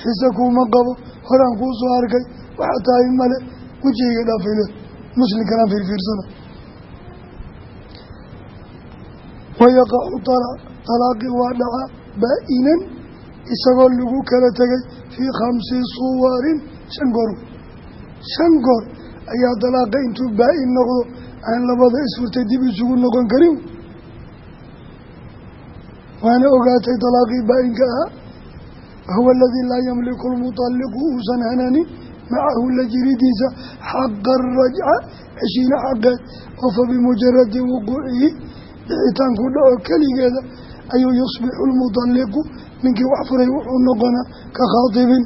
xise kuuma qabo horaan kuu soo arkay waxaa male wejigayga dhaafayle muslimkanaan fiirfiirsana wayaqacu talaaq talaaqi waa dhaca baa-inan isagoo lagu kala tegay fii khamsi suwarin shan goor. Shan goor ayaa dalaaqa intuu baa-in noqdo aan labada isfurtay dib isugu noqon karin. Waana ogaatay dalaaqii baa-inka ahaa wahuwa aladii laa yamliku lmutalliqu uusan hananin macahu la jiridiisa xaqa arajca heshiina xaqeed oo fa bimujaradi wuquucihi dhicitaanku dhaco keligeeda ayuu yusbixu lmutalliqu ninkii wax furay wuxuu noqonaa ka khaatibin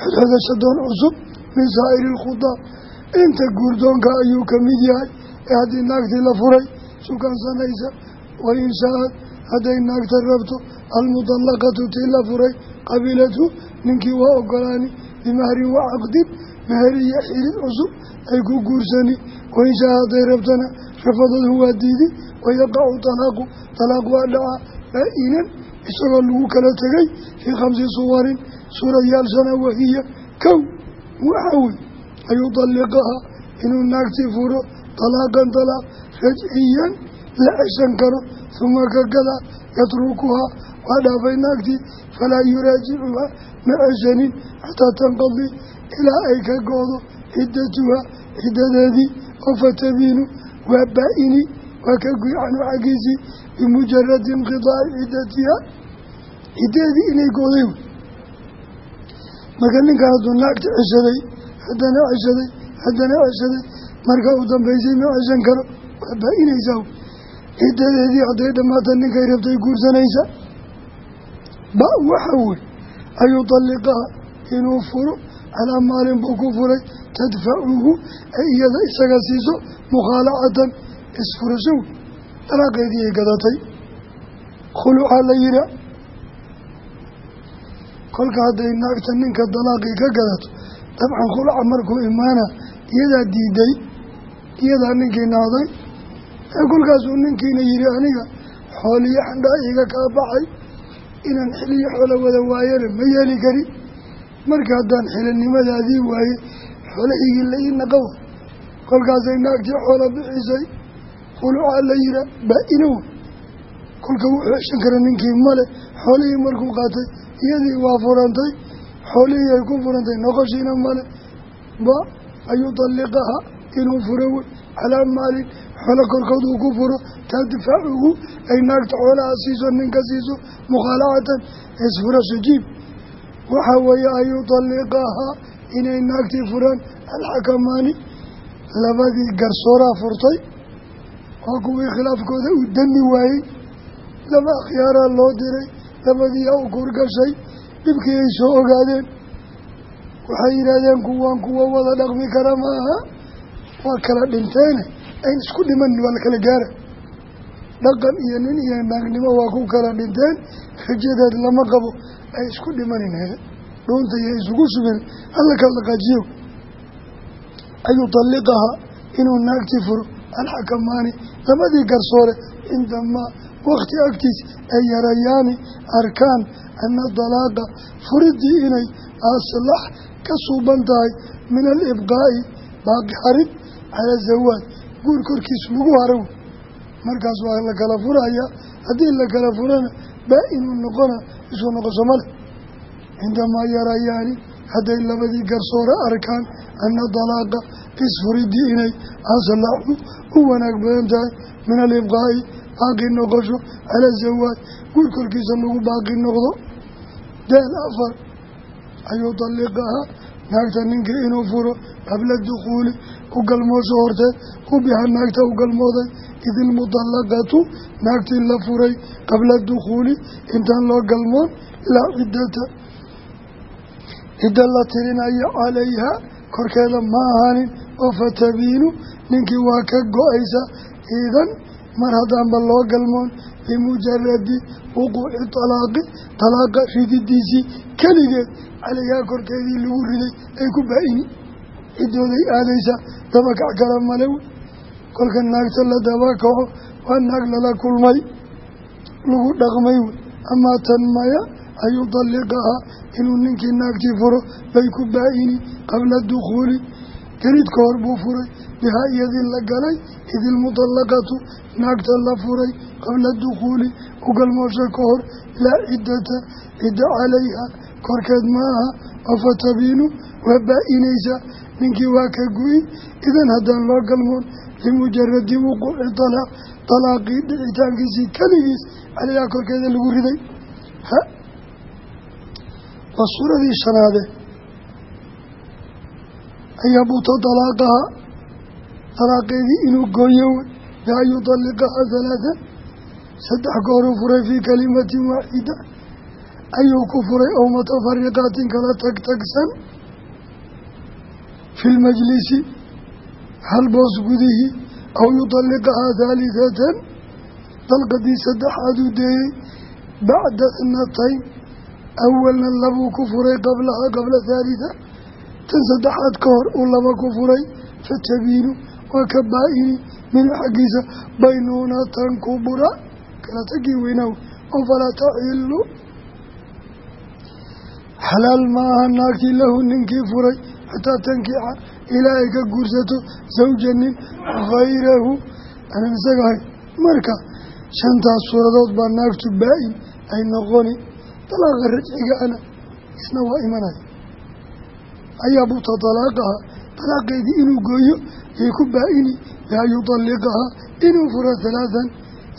xodxodasha doon cusub min saa'iri alkhudaab inta guurdoonka ayuu ka mid yahay ee haddii naagtii la furay sukansanaysa wa inshaad hadday naagta rabto almudallaqatu tii la furay qabilathu ninkii waa ogolaani bimahrin wa caqdin meher iyo xirid cusub ay ku guursani wainshaa hadday rabtana rafadadu waa diidi wayaqacu talaaqu talaaq waa dhacaa baa-inan isagoo lagu kala tegay fii khamsi suwarin suurayaal shana wahiya kow waxaa wey ayudalliqaha inuu naagtii furo talaaqan talaaq rajciyan la ceshan karo huma ka gadaa yatrukuhaa waa dhaafay naagtii falaa yuraajicuhaa ma ceshanin xataa tanqadii ilaa ay ka go-do ciddatuhaa ciddadeedii waa baa-ini waa ka guy canhu xaggiisii bimujaradi inqidaaci ciddatihaa ciddeedii inay gooday wey marka ninkan hadduu naagta ceshaday haddana ceshaday haddana ceshaday marka u dambaysay ma ceshan karo waa baa-inaysaa ciddadeedii hadday dhammaata ninkay rabtay guursanaysa ba waxa wey an yudalliqaha inuu furo calaa maalin buu ku furay tadfacuhu ay iyada isaga siiso mukhaalacatan isfurasho dalaaqeedii ay gadatay khulucaa la yihaa kolka hadday naagta ninka dalaaqii ka gadato dabcan khuluca markuu imaana iyadaa diiday iyadaa ninkii naaday ee kolkaasuu ninkiina yihi aniga xooliyo xandhaa iga kaa baxay inaan xiliyo xoolo wada waayana ma yeeli kari. Marka haddaan xilannimadaadii waaye xoolahigii la ii naqowa kolkaasay naagtii xoolo bixisay khulucaa la yihaa baa-inow kolka wuxuu heshan kara ninkii male xoolihii markuu qaatay iyadii waa furantay xoolihii ay ku furantay noqoshiina male ba ayudalliqaha inuu furo wey calaa maalin xoolo korkood uu ku furo tadfacuhu ay naagta xoolaha siiso ninka siiso mukhaalacatan isfurasho jiib waxaa weeye an inay naagtii furaan alxakamaani labadii garsooraa furtay waa kuwii khilaafkooda uu dami waayey. Laba akhyaaraa loo diray labadiiyaa u kurgashay dhibkii ay soo ogaadeen. Waxay yidhaahdeen kuwaan kuwa wada dhaqmi kara ma aha waa kala dhinteene ayn isku dhiman waa la kala gaara. Dhaqan iyo nin iyo naagnimo waa ku kala dhinteen rajadeed lama qabo ay isku dhimanin dhuunta iyo isugu shubin alla kala qajiyo ayuu talliqahaa inuu naagti furo alxakamaani labadii garsoore cindamaa wakti agtiis ay yarayaani arkaan ana dalaaqa furidii inay aslax ka suuban tahay min alibqaa'i baaqi harid calaa zawaaj. Guur korkiis lagu haraw. Markaas waa la kala furaya. Haddii la kala furana baa inuu noqona isuu noqosho male. Cindamaa yarayaani hadday labadii garsoore arkaan ana dalaaqa isfuridii inay aslaxu u wanaag badan tahay min alibqaa'i baaqi noqosho calaa zawaaj guur korkiisa lagu baaqi noqdo. Deel afar ayuu daliqahaa naagta ninkii inuu furo qabla dukhuuli u galmoosho horteed u biha naagta u galmooday id ilmudallaqatu naagtii la furay qabla dukhuuli intaan loo galmoon laa ciddata cidda la tirinayo calayha korkeeda ma ahaanin oo fatabiinu ninkii waa ka go'aysa. Iidan mar haddaanba loo galmoon bimujaradi wuquuci talaaqi talaaqa rididiisii. Keligeed calayhaa korkeedii lagu riday ay ku baa-ini ciddooday aadaysa. Dabakac kala malew kolka naagta la dabakaco waa naag lala kulmay lagu dhaqmay. Wey amaa tan maya an yudalliqahaa inuu ninkii naagtii furo bay ku baa-ini qabla dukhuuli gelid ka hor buu furay. Bihaa iyadii la galay id ilmudallaqatu naagta la furay qabla dukhuuli u galmoosho ka hor laa ciddata cidda calayha. Korkeed ma aha oo fatabiinu waa baa-inaysa. Ninkii waa ka gu-i idan haddaan loo galmoon limujaradi wuquuci talaaq talaaqii dhicitaankiisii keligiis calayha korkeeda lagu riday. Ha! Waa suuradii shanaade ayaa buto dalaaqaha dalaaqeedii inuu gooyo bian yudalliqaha halaathan saddex gooruu furay fii kalimatin waaxida ayuu ku furay ow mutafariqaatin kala tagtagsan fi lmajlisi hal boos gudihii aw yudalliqahaa haalithatan dalqadii saddexaad uu deeyey bacda ithnatayn awalna labuu ku furay qablahaa qabla haalitha tan saddexaad ka hor uu laba ku furay fatabiinu waa ka baa-ini minhu xaggiisa baynuunatan kubura kala tagii weynaaw oo falaa taxilu xalaal maaha naagtii lahu ninkii furay xataa tankixa ilaa ay ka guursato sawja nin hayrahu aanan isaga ahayn marka shantaas suuradood baa naagtu baa-in ay noqoni. Dalaaqa rajcigaana isna waa imanaya ayaa buta dalaaqaha dalaaqeedii inuu gooyo yay ku baa-ini yaa yudalliqahaa inuu furo halaathan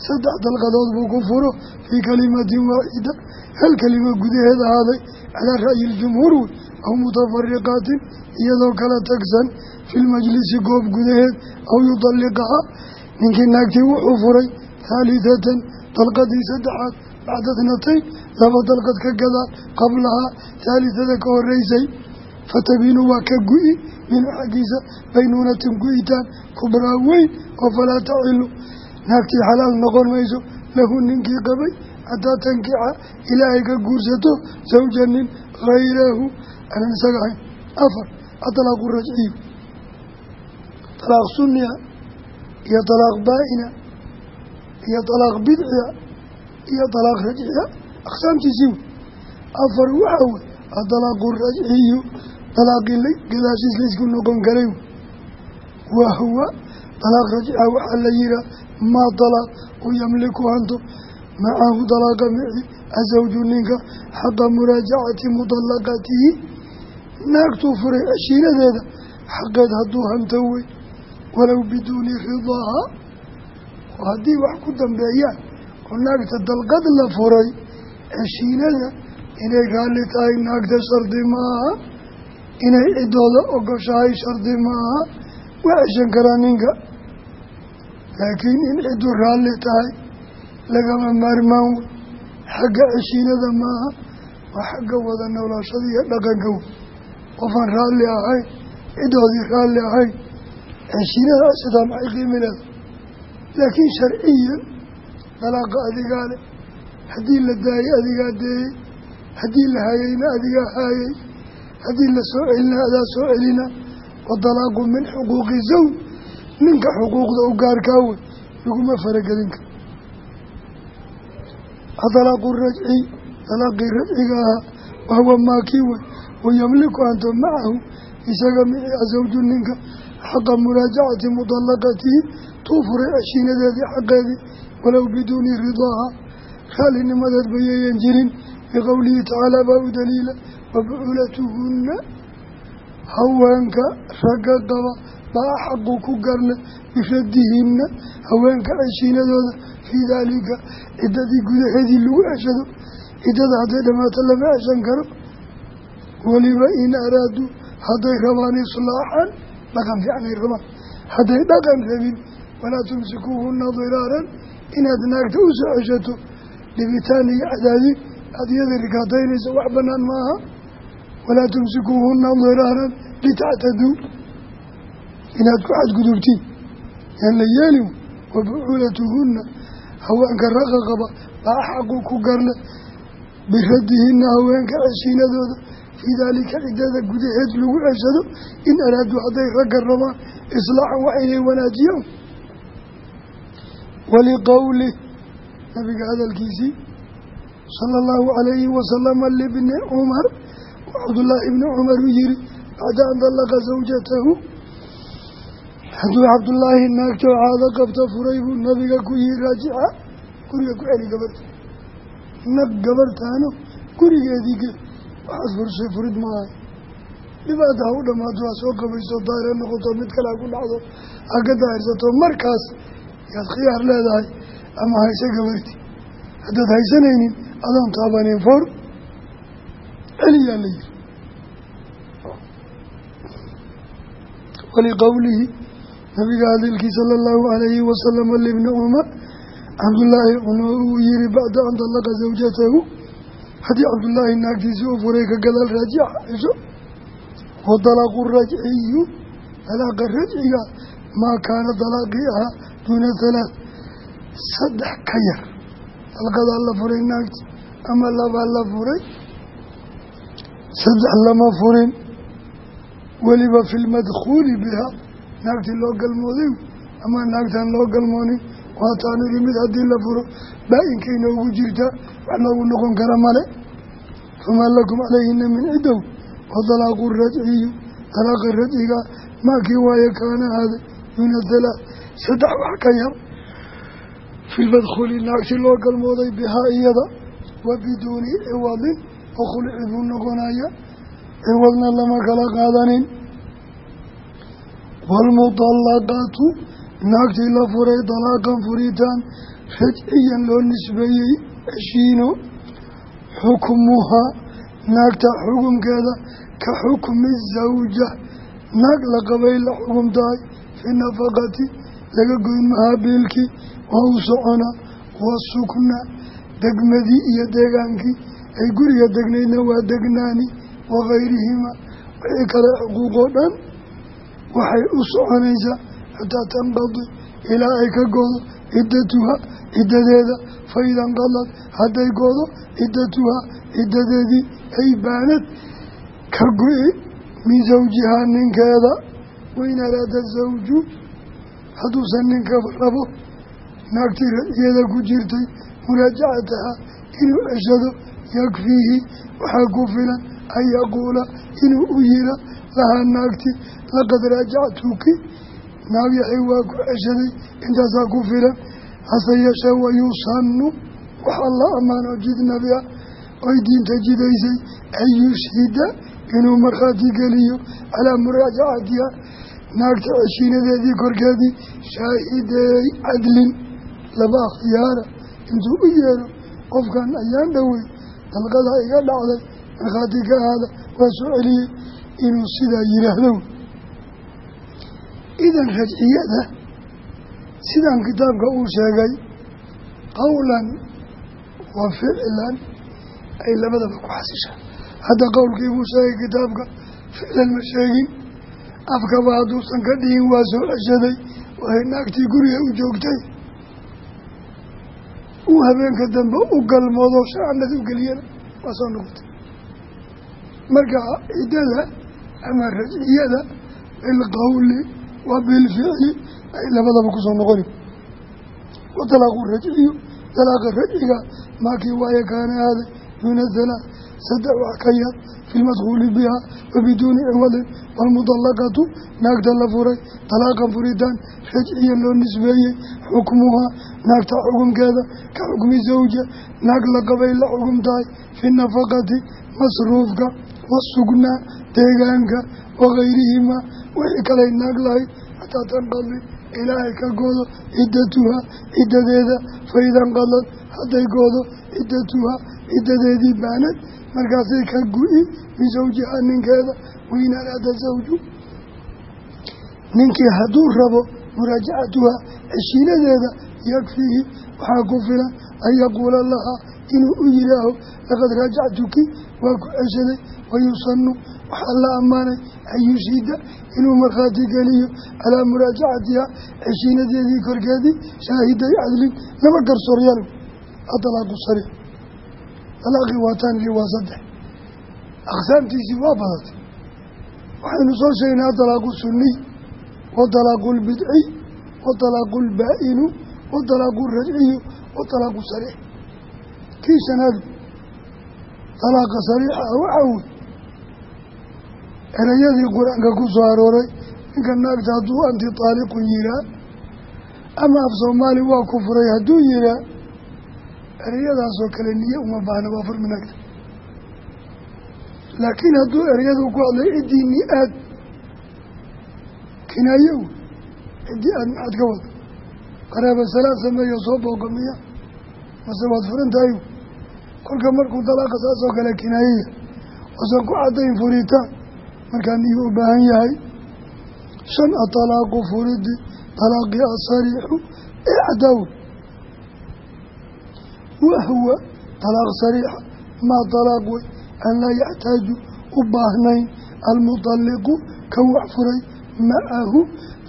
saddex dalqadood buu ku furo fii kalimatin waaxida hal kelima gudaheed ahaaday calaa ra'yi iljumhuur wey aw mutafariqaatin iyadoo kala tagsan fi lmajlisi goob gudaheed aw yudalliqahaa ninkii naagtii wuxuu furay haalithatan dalqadii saddexaad bacda tnatayn laba dalqad ka gadaal qablahaa haalisada ka horeysay fatabiinu waa ka gu-i minhu xaggiisa baynuunatin gu-itaan kubraa weyn oo falaa tacilu. Naagtii xalaal noqon mayso lahu ninkii qabay hataa tankixa ilaa ay ka guursato zawja nin hayrahu aanan isaga ahayn afar atalaaqu rajciyu talaaq sunniya iyo talaaq baa-ina iyo talaaq bidciya iyo talaaq rajciya. Aqsaamtiisii wey afar waxaa wey rajciyu talaaqii gadaashiis laysku noqon karay wa huwa talaaq rajca waxaa la yihaa maa talaaq u yamliku hanto macahu dalaaqa mici asawju ninka xaqa muraajacati mudallaqatihi naagtuu furay ashiinadeeda xaqeed hadduu hanto wey walow biduuni ridaaha haddii wax ku dambeeyaan oo naagta dalqad la furay ashiinada inay raalli tahay naagta shardi maaha inay ciddooda ogoshahay shardi maaha waa ceshan karaa ninka laakiin in ciddu raalli tahay lagama maarmaan wey xagga ceshiinada maaha waa xagga wada noolaashada iyo dhaqanka qofaan raalli ahayn ciddoodii raalli ahayn ceshiinada sidaa maxay qiimi leeda laakiin sharciyan dalaaqa adigaa leh haddii la daayay adigaa deeyey haddii la hayeyna adigaa haayey haddii la soo celina adaa soo celina wadalaaqu min xuquuqi zawj ninka xuquuqda u gaarkaa wey laguma faragelin karo adalaaqu rajci dalaaqii rajciga ahaa wahuwa maakii wey wayamliku anto macahu isaga micia zawju ninka xaqa muraajacati mudallaqatihi tuu furay ashiinadeedii xaqeedii walow biduuni ridaaha raalinimadeed bayayan jirin biqowlihi tacaala baa daliila wabuculatuhunna haweenka ragga qaba baa xaqu ku garna biraddihinna haweenka ceshiinadooda fii daalika ciddadii gudaheedii lagu ceshado ciddada hadday dhammaato lama ceshan karo weliba in araaduu hadday rabaan islaaxan dhaqan fiicanay rabaan hadday dhaqan rabin walaa tumsikuuhunna diraaran inaad naagta u soo ceshato dhibitaan iyo cadaadin aada iyada rikaataynayso wax bannaan maaha walaa tumsikuuhunna diraaran litactaduu inaad ku xadgudubtiin yaan la yeelin wa bucuulatuhunna haweenka raqa qaba baa xaqu ku garle biraddihinna haweenka ceshiinadooda fii daalika ciddada gudaheed lagu ceshado in araadu hadday ragga rabaan islaaxan wax inay wanaajiyaan waliqowlih nabiga hadalkiisii sala allahu calayhi wasalama libni cumar cabdullaahi ibni cumar uu yihi bacda an dallaqa zawjatahu. Hadduu cabdullaahi naagtoo caado qabta furay buu nabiga ku yihi raajica guriga ku celi gabarta nag gabartaano gurigeedii ge waxaad furshay furid maahay dhibaata ha u dhammaato ha soo qabayso daare noqoto mid kale ha ku dhacdo ha ka daahirsato markaas yaad khiyaar leedahay ama hayse gabarti haddaad haysanaynin adoon la yihi waliqowlihi nabiga hadalkii sala allahu calayhi wasalama libni cumar cabdullaahi cumar uu yihi bacda an dallaqa zawjatahu haddii cabdullaahi naagtiisii u furay ka gadaal raajica cesho wa dalaaqu rajciyu dalaaqa rajciga maa kaana dalaaqii ahaa duuna halaath saddex ka yar dalqadaa la furay naagti ama labaa la furay saddex lama furin weliba fi lmadkhuuli bihaa naagtii loo galmooday ama naagtaan loo galmoonin waataanu yimid haddii la furo baa-inkay noogu jirtaa wax noogu noqon kara male. Famaa lakum calayhina min cidow wadalaaqu rajciyu dalaaqa rajciga maakii waaye kaana ahaaday duuna halaath saddex wax ka yar. Fi lmadkhuuli naagtii loo galmooday bihaa iyada wa biduuni ciwadin oo khulci buu noqonaya ciwadna lama kala qaadanin. Waalmudallaqaatu naagtii la furay dalaaqan furitaan rajciyan loo nisbeeyey heshiino xukmuhaa naagta xukumkeeda ka xukmi zawja. Naag la qabay la xukum tahay fii nafaqati laga goyn mahaa biilkii waa u socona wasukna degmadii iyo deegaankii ay guriga degnaydna waa degnaani wakayrihima wixii kale xuquuqoo dhan waxay u soconaysaa xataa tanqadi ilaa ay ka goodo ciddatuha ciddadeeda fa ida inqadad hadday goodo ciddatuhaa ciddadeedii ay baanad ka go-i min sawjihaa ninkeeda. Wain araada sawju hadduusan ninkaba rabo naagtii raciyada ku jirtay muraajacataha inuu ceshado yakfiihi waxaa ku filan an yaquula inuu u yira lahaa naagti laqad raajactuki. Naagyaxay waa ku ceshaday intaasaa ku filan. Hase yeeshee wayusannu waxaa la ammaano jid nabi ah oy diinta jidaysay an yushhida inuu markhaati geliyo calaa muraajacatiha naagta ceshiinadeedii korkeedii shaahideey cadlin laba akhyaara intuu u yeero qofkan ayaan dhowey dalqada iga dhacday markhaati ka aada waa soo celiyey inuu sidaa yidhaahdo. Idan rajciyada sidaan kitaabka uu sheegay qowlan wa ficlan ay labadaba ku xasishaa hadda qowlkii buu sheegay kitaabka ficlan ma sheegin. Afkaba hadduusan ka dhihin waa soo ceshaday waay naagtii guriga u joogtay. Uu habeenka dambe u galmoodo shacanad u geliyana waa noqotay marka ciddada ama rajciyada bilqowli wa bilficli ay labadaba ku soo noqoni. Wa talaaqu rajciyu talaaqa rajciga maakii waaye kaana halaa saddex wax ka yar fi lmadkuuli biha wa biduuni ciwadin waalmudallaqatu naagta la furay talaaqan furitaan rajciyan loo nisbeeyey xukmuhaa naagta xukumkeeda ka xukmi zawja naag la qabay la xukum tahay fi nafaqati masruufka wasugnaa deegaanka wakayrihimaa wixii kalay naag lahayd xataa tanqadi ilaahay ka goodo ciddatuha ciddadeeda faida nqadad hadday goodo ciddatuha ciddadeedii baanad. Markaasay ka gu-i bisawjiha ninkeeda wain araada sawju ninkii hadduu rabo muraajacatuha heshiinadeeda yakfiihi waxaa ku filan an yaquula lahaa inuu u yihaaho laqad raajactuki waa ku ceshaday wayusanu waxaa la ammaanay an yushhida inuu markhaati geliyo calaa muraajacatiha heshiinadeedii korkeedii shaahiday cadlin laba garsooryaal adalaaqu sariix dalaaqii waataan li waa saddex aqsaamtiisii waa badatay waxaynu soo sheegnay adalaaqu suniy wadalaaqu lbidciy wadalaaqu lbaa-inu wadalaaqu rajciyu wadalaaqu sariix kii shanaadu dalaaqa sariixa ah waxaa wey ereyadii qur'aanka ku soo arooray ninka naagta hadduu anti taaliqun yihaa ama af soomaali waa ku furay hadduu yihaa ereyadaasoo kale niye uma baahna waa furmi naagta laakiin hadduu ereyadu ku hadlay ciddii ni-aad kinaaye wey ciddii aad maxaad ka wada qaraaba salaad sameeyo soo booqamiya mase waad furan tahay kolka markuu dalaaqa saasoo kale kinaayaya oosan ku caddayn furitaan markaa niyuu u baahan yahay. Shan atalaaqu furidi talaaqi asariixu icdaw. Wahwa talaaq sariixa maa talaaq wey. An laa yaxtaaju u baahnayn almutaliqu kan wax furay macahu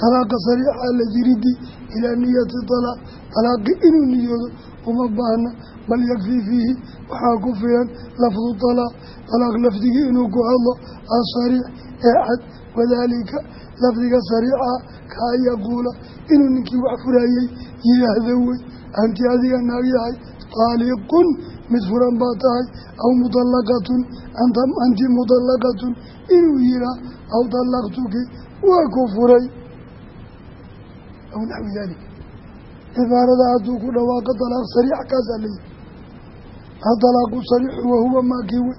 talaaqa sariixa la jiridi ilaa niyati talaaq talaaqi inuu niyoodo uma baahna bal yakfii fiihi waxaa ku filan lafdu talaaq talaaq lafdigii inuu ku hadlo asariix ee cad wadaalika lafdiga sariica ka an yaquula inuu ninkii wax furayey yihaahdo wey anti adiga naag yahay taaliqun mid furan baa tahay aw mudallaqatun anti mudallaqatun inuu yihaa aw dallaqtuki waa ku furay. Aw naxwi dalik cibaarada hadduu ku dhawaaqa dalaaq sariix kaasaa leeyahy adalaaqu sariixu wahuwa maakii wey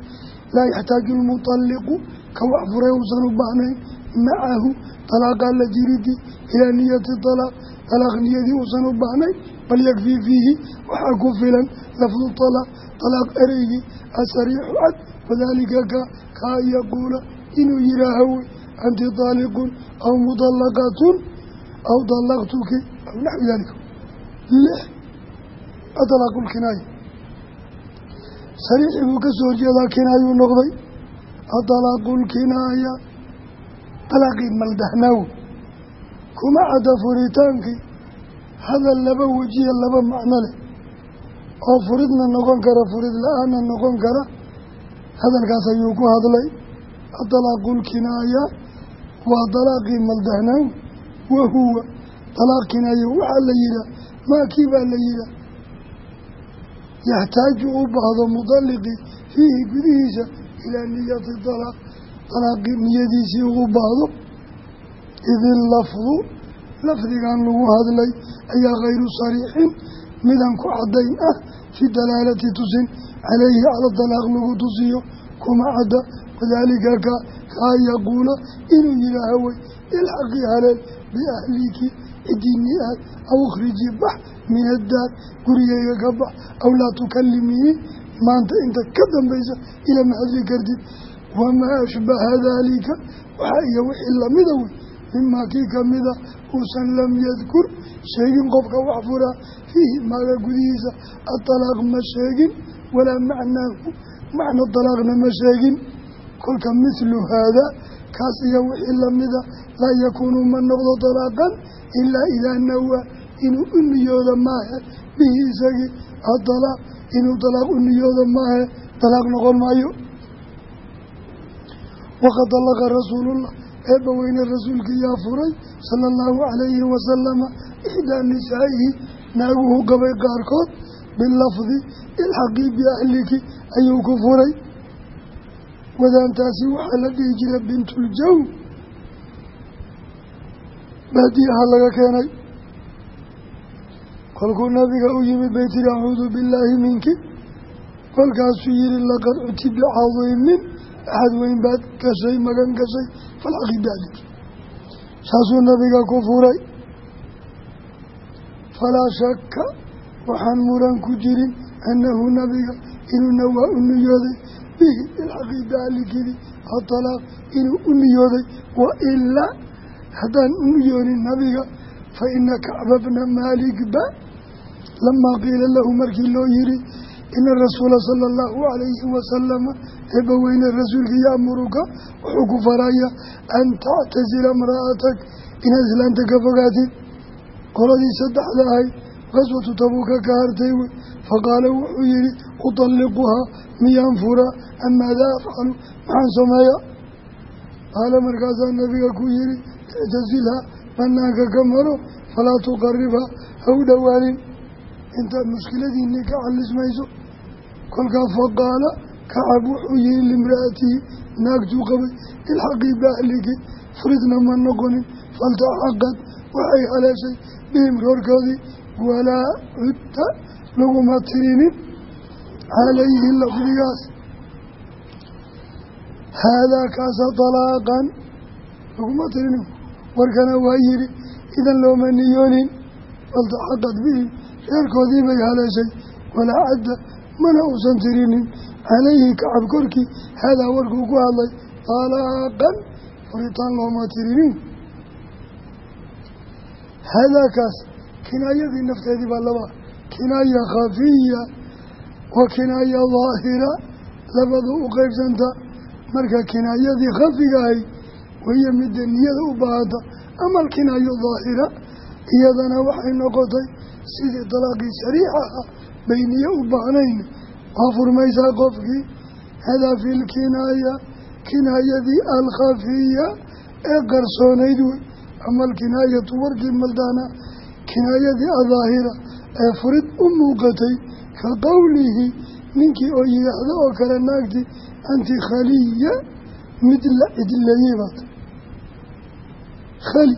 laa yaxtaaju lmutalliqu ka wax furay uusan u baahnayn. Macahu dalaaqa la jiridi ilaa niyati dalaaq. Dalaaq niyadii uusan u baahnayn bal yakfii fiihi waxaa ku filan lafdu dalaaq. Dalaaq ereygii asariixu cad wadaalika ka kaa yaquula inuu yihaaha wey anti daaliqun aw mudallaqatun aw dallaqtuki naxwi daalika lix adalaaqu lkinaaya sariixii buu ka soo horjeedaa kinaayuu noqday. Adalaaqulkinaaya dalaaqii maldahnaaw kuma cadda furitaankii. Hadal laba wejiya laba macno leh. Oo furidna noqon kara furid la'aanna noqon kara hadalkaas ayuu ku hadlay. Adalaaqulkinaaya waa dalaaqii maldahnaaw wahuwa dalaaq kinaaya waxaa la yihaa maakii baa la yihaa yaxtaaju u baahdo mudalliqii fiihi gudihiisa ilaa niyati dalaaq dalaaqii niyadiisii uu baahdo id illafdu lafdigan lagu hadlay ayaa hayru sariixin midaan ku caddayn ah fi dalaalati tusin calayhi cala dalaaq lagu tusiyo kuma cadda wadaalika ka kaa yaquula inuu yidhaaha wey ilxaqii haleel biahliki cidiinii aad aw ikhriji bax min addaar gurigeyga ka bax aw laa tukalimii maanta inta ka dambaysa ila ma hadli kartid wamaa ashbaha daalika waxaa iyo wixii lamida wey mimaa kii kamida uusan lam yadkur sheegin qofka wax furaa fiihi maaga gudihiisa adalaaq ma sheegin walaa macnaahu macna dalaaqna ma sheegin kolka mithlu haadaa kaas iyo wixii lamida laa yakuunu ma noqdo dalaaqan ilaa idaa nawaa inuu u niyooda maahe bihi isagii adalaaq inuu dalaaq u niyooda maahe dalaaq noqon maayo waqad dalaqa rasuulullah eebba weyne rasuulkii yaa furay sala allahu calayhi wasalama ixdaa nisaa'ihi naaguhu qabay qaarkood bilafdi ilxaqii biahliki ayuu ku furay wadaantaasi waxaa la dhihi jira bintuljaw baadiyaha laga keenay. Kolkuu nabiga u yimid bay tiri acuudu billaahi minki. Kolkaasuu yihi laqad cuti bicadiimin axad weyn baad gashay magan gashay. Falxaqi bacdik saasuu nabiga ku furay. Falaa shaka waxaan muran ku jirin annahu nabiga inuuna waa u niyooday. Bihi ilxaqi baalikidi atalaaq inuu u niyooday. Wa ilaa haddaan u niyoonin nabiga fa ina kacba bna maalikba lamaa qiila lahu markii loo yihi ina rasuula sala allahu calayhi wasalama eebbaweyne rasuulka yaamuruka wuxuu ku faraya an tactasila imra'atak inaad islaanta ka fogaatid. Qoladii saddexda ahayd qaswatu tabuuka ka hartay wey faqaala wuxuu yihi utalliquhaa miyaan furaa am maadaa afcalu? Maxaan sameeya qaala markaasaa nabiga ku yihi ictasilha banaanka ka maro falaa tuqaribha ha u dhowaanin intaad mushkiladiinii ka xalismayso kolkaa faqaala kacab wuxuu yihi limra'atihi naagtuu qabay ilxaqii baahliki furidna ma noqonin faltaxaqad waxay haleeshay bihim roorkoodii walaa cudta laguma tirinin calayhi lafdigaas haadaa kaasa talaaqan laguma tirinin warkana waa yidhi idan looma niyoonin faltaxaqad bihim reerkoodii bay haleeshay walaa cadda mana uusan tirinin. Calayhi kacab korkii haadaa warkuu ku hadlay. Talaaqan furitaan looma tirinin. Haadaakaas kinaayadii nafteedii baa laba. Kinaaya khafiya wa kinaaya daahira labadu u qeybsanta marka kinaayadii khafiga ahayd waiyo midda niyada u baahata ama alkinaayo daahira iyadana waxay noqotay sidii dalaaqii sariixa ah bay niyo u baahnayn. Waa furmaysaa qofkii hadaa fi lkinaaya kinaayadii alkhafiya ee qarsoonayd wey. Ama alkinaayatu warkii maldaana kinaayadii adaahira ee furid u muuqatay ka qowlihi ninkii oo yidhaahdo oo kale naagtii anti khaliya mid la cidleeyey khali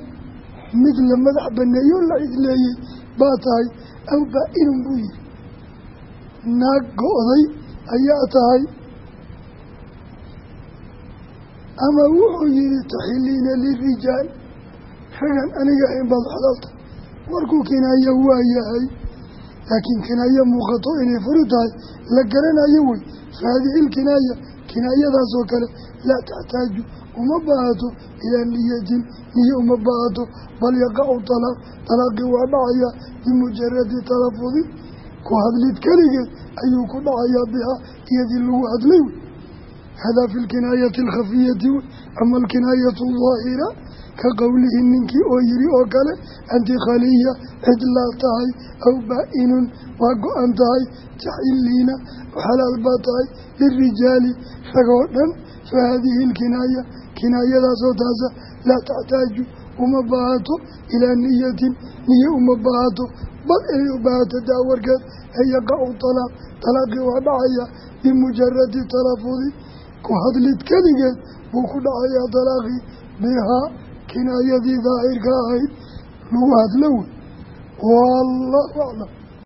mid la madax baneeyo la cidleeyey baa tahay aw baa-inun buu yihi naag go-day ayaa tahay. Ama wuxuu yihi taxiliina lirijaal ragan aniga ayn baad xalaalta warkuu kinaayo waa yahay. Laakiin kinaayo muuqato inay furu tahay. La garanayo wey. Lkinaaya kinaayadaasoo kale laa taxtaaju uma baahato ilaa niyatin niyo uma baahato bal yaqacu talaaq talaaqii waa dhacaya bimujaradi talafudi ku hadlid keligeed ayuu ku dhacayaa bihaa iyadii lagu hadlay. Wey hadaa fi lkinaayati alkhafiyati wey ama alkinaayatu daahira ka qowlihi ninkii oo yiri oo kale anti khaliya cidlaa tahay aw baa-inun waa go-an tahay taxiliina xalaal baa tahay lirijaali fa haadihi alkinaaya kinaayadaasoo taasa laa taxtaaju uma baahato ilaa niyatin niye uma baahato bal inay u baahato daawarkeed ee yaqacu talaaq talaaqii waa dhacaya bimujaradi talafudi ku hadlid keligeed buu ku dhacayaa talaaqii bihaa kinaayadii daahirka ahayd lagu hadlo wey. Aclam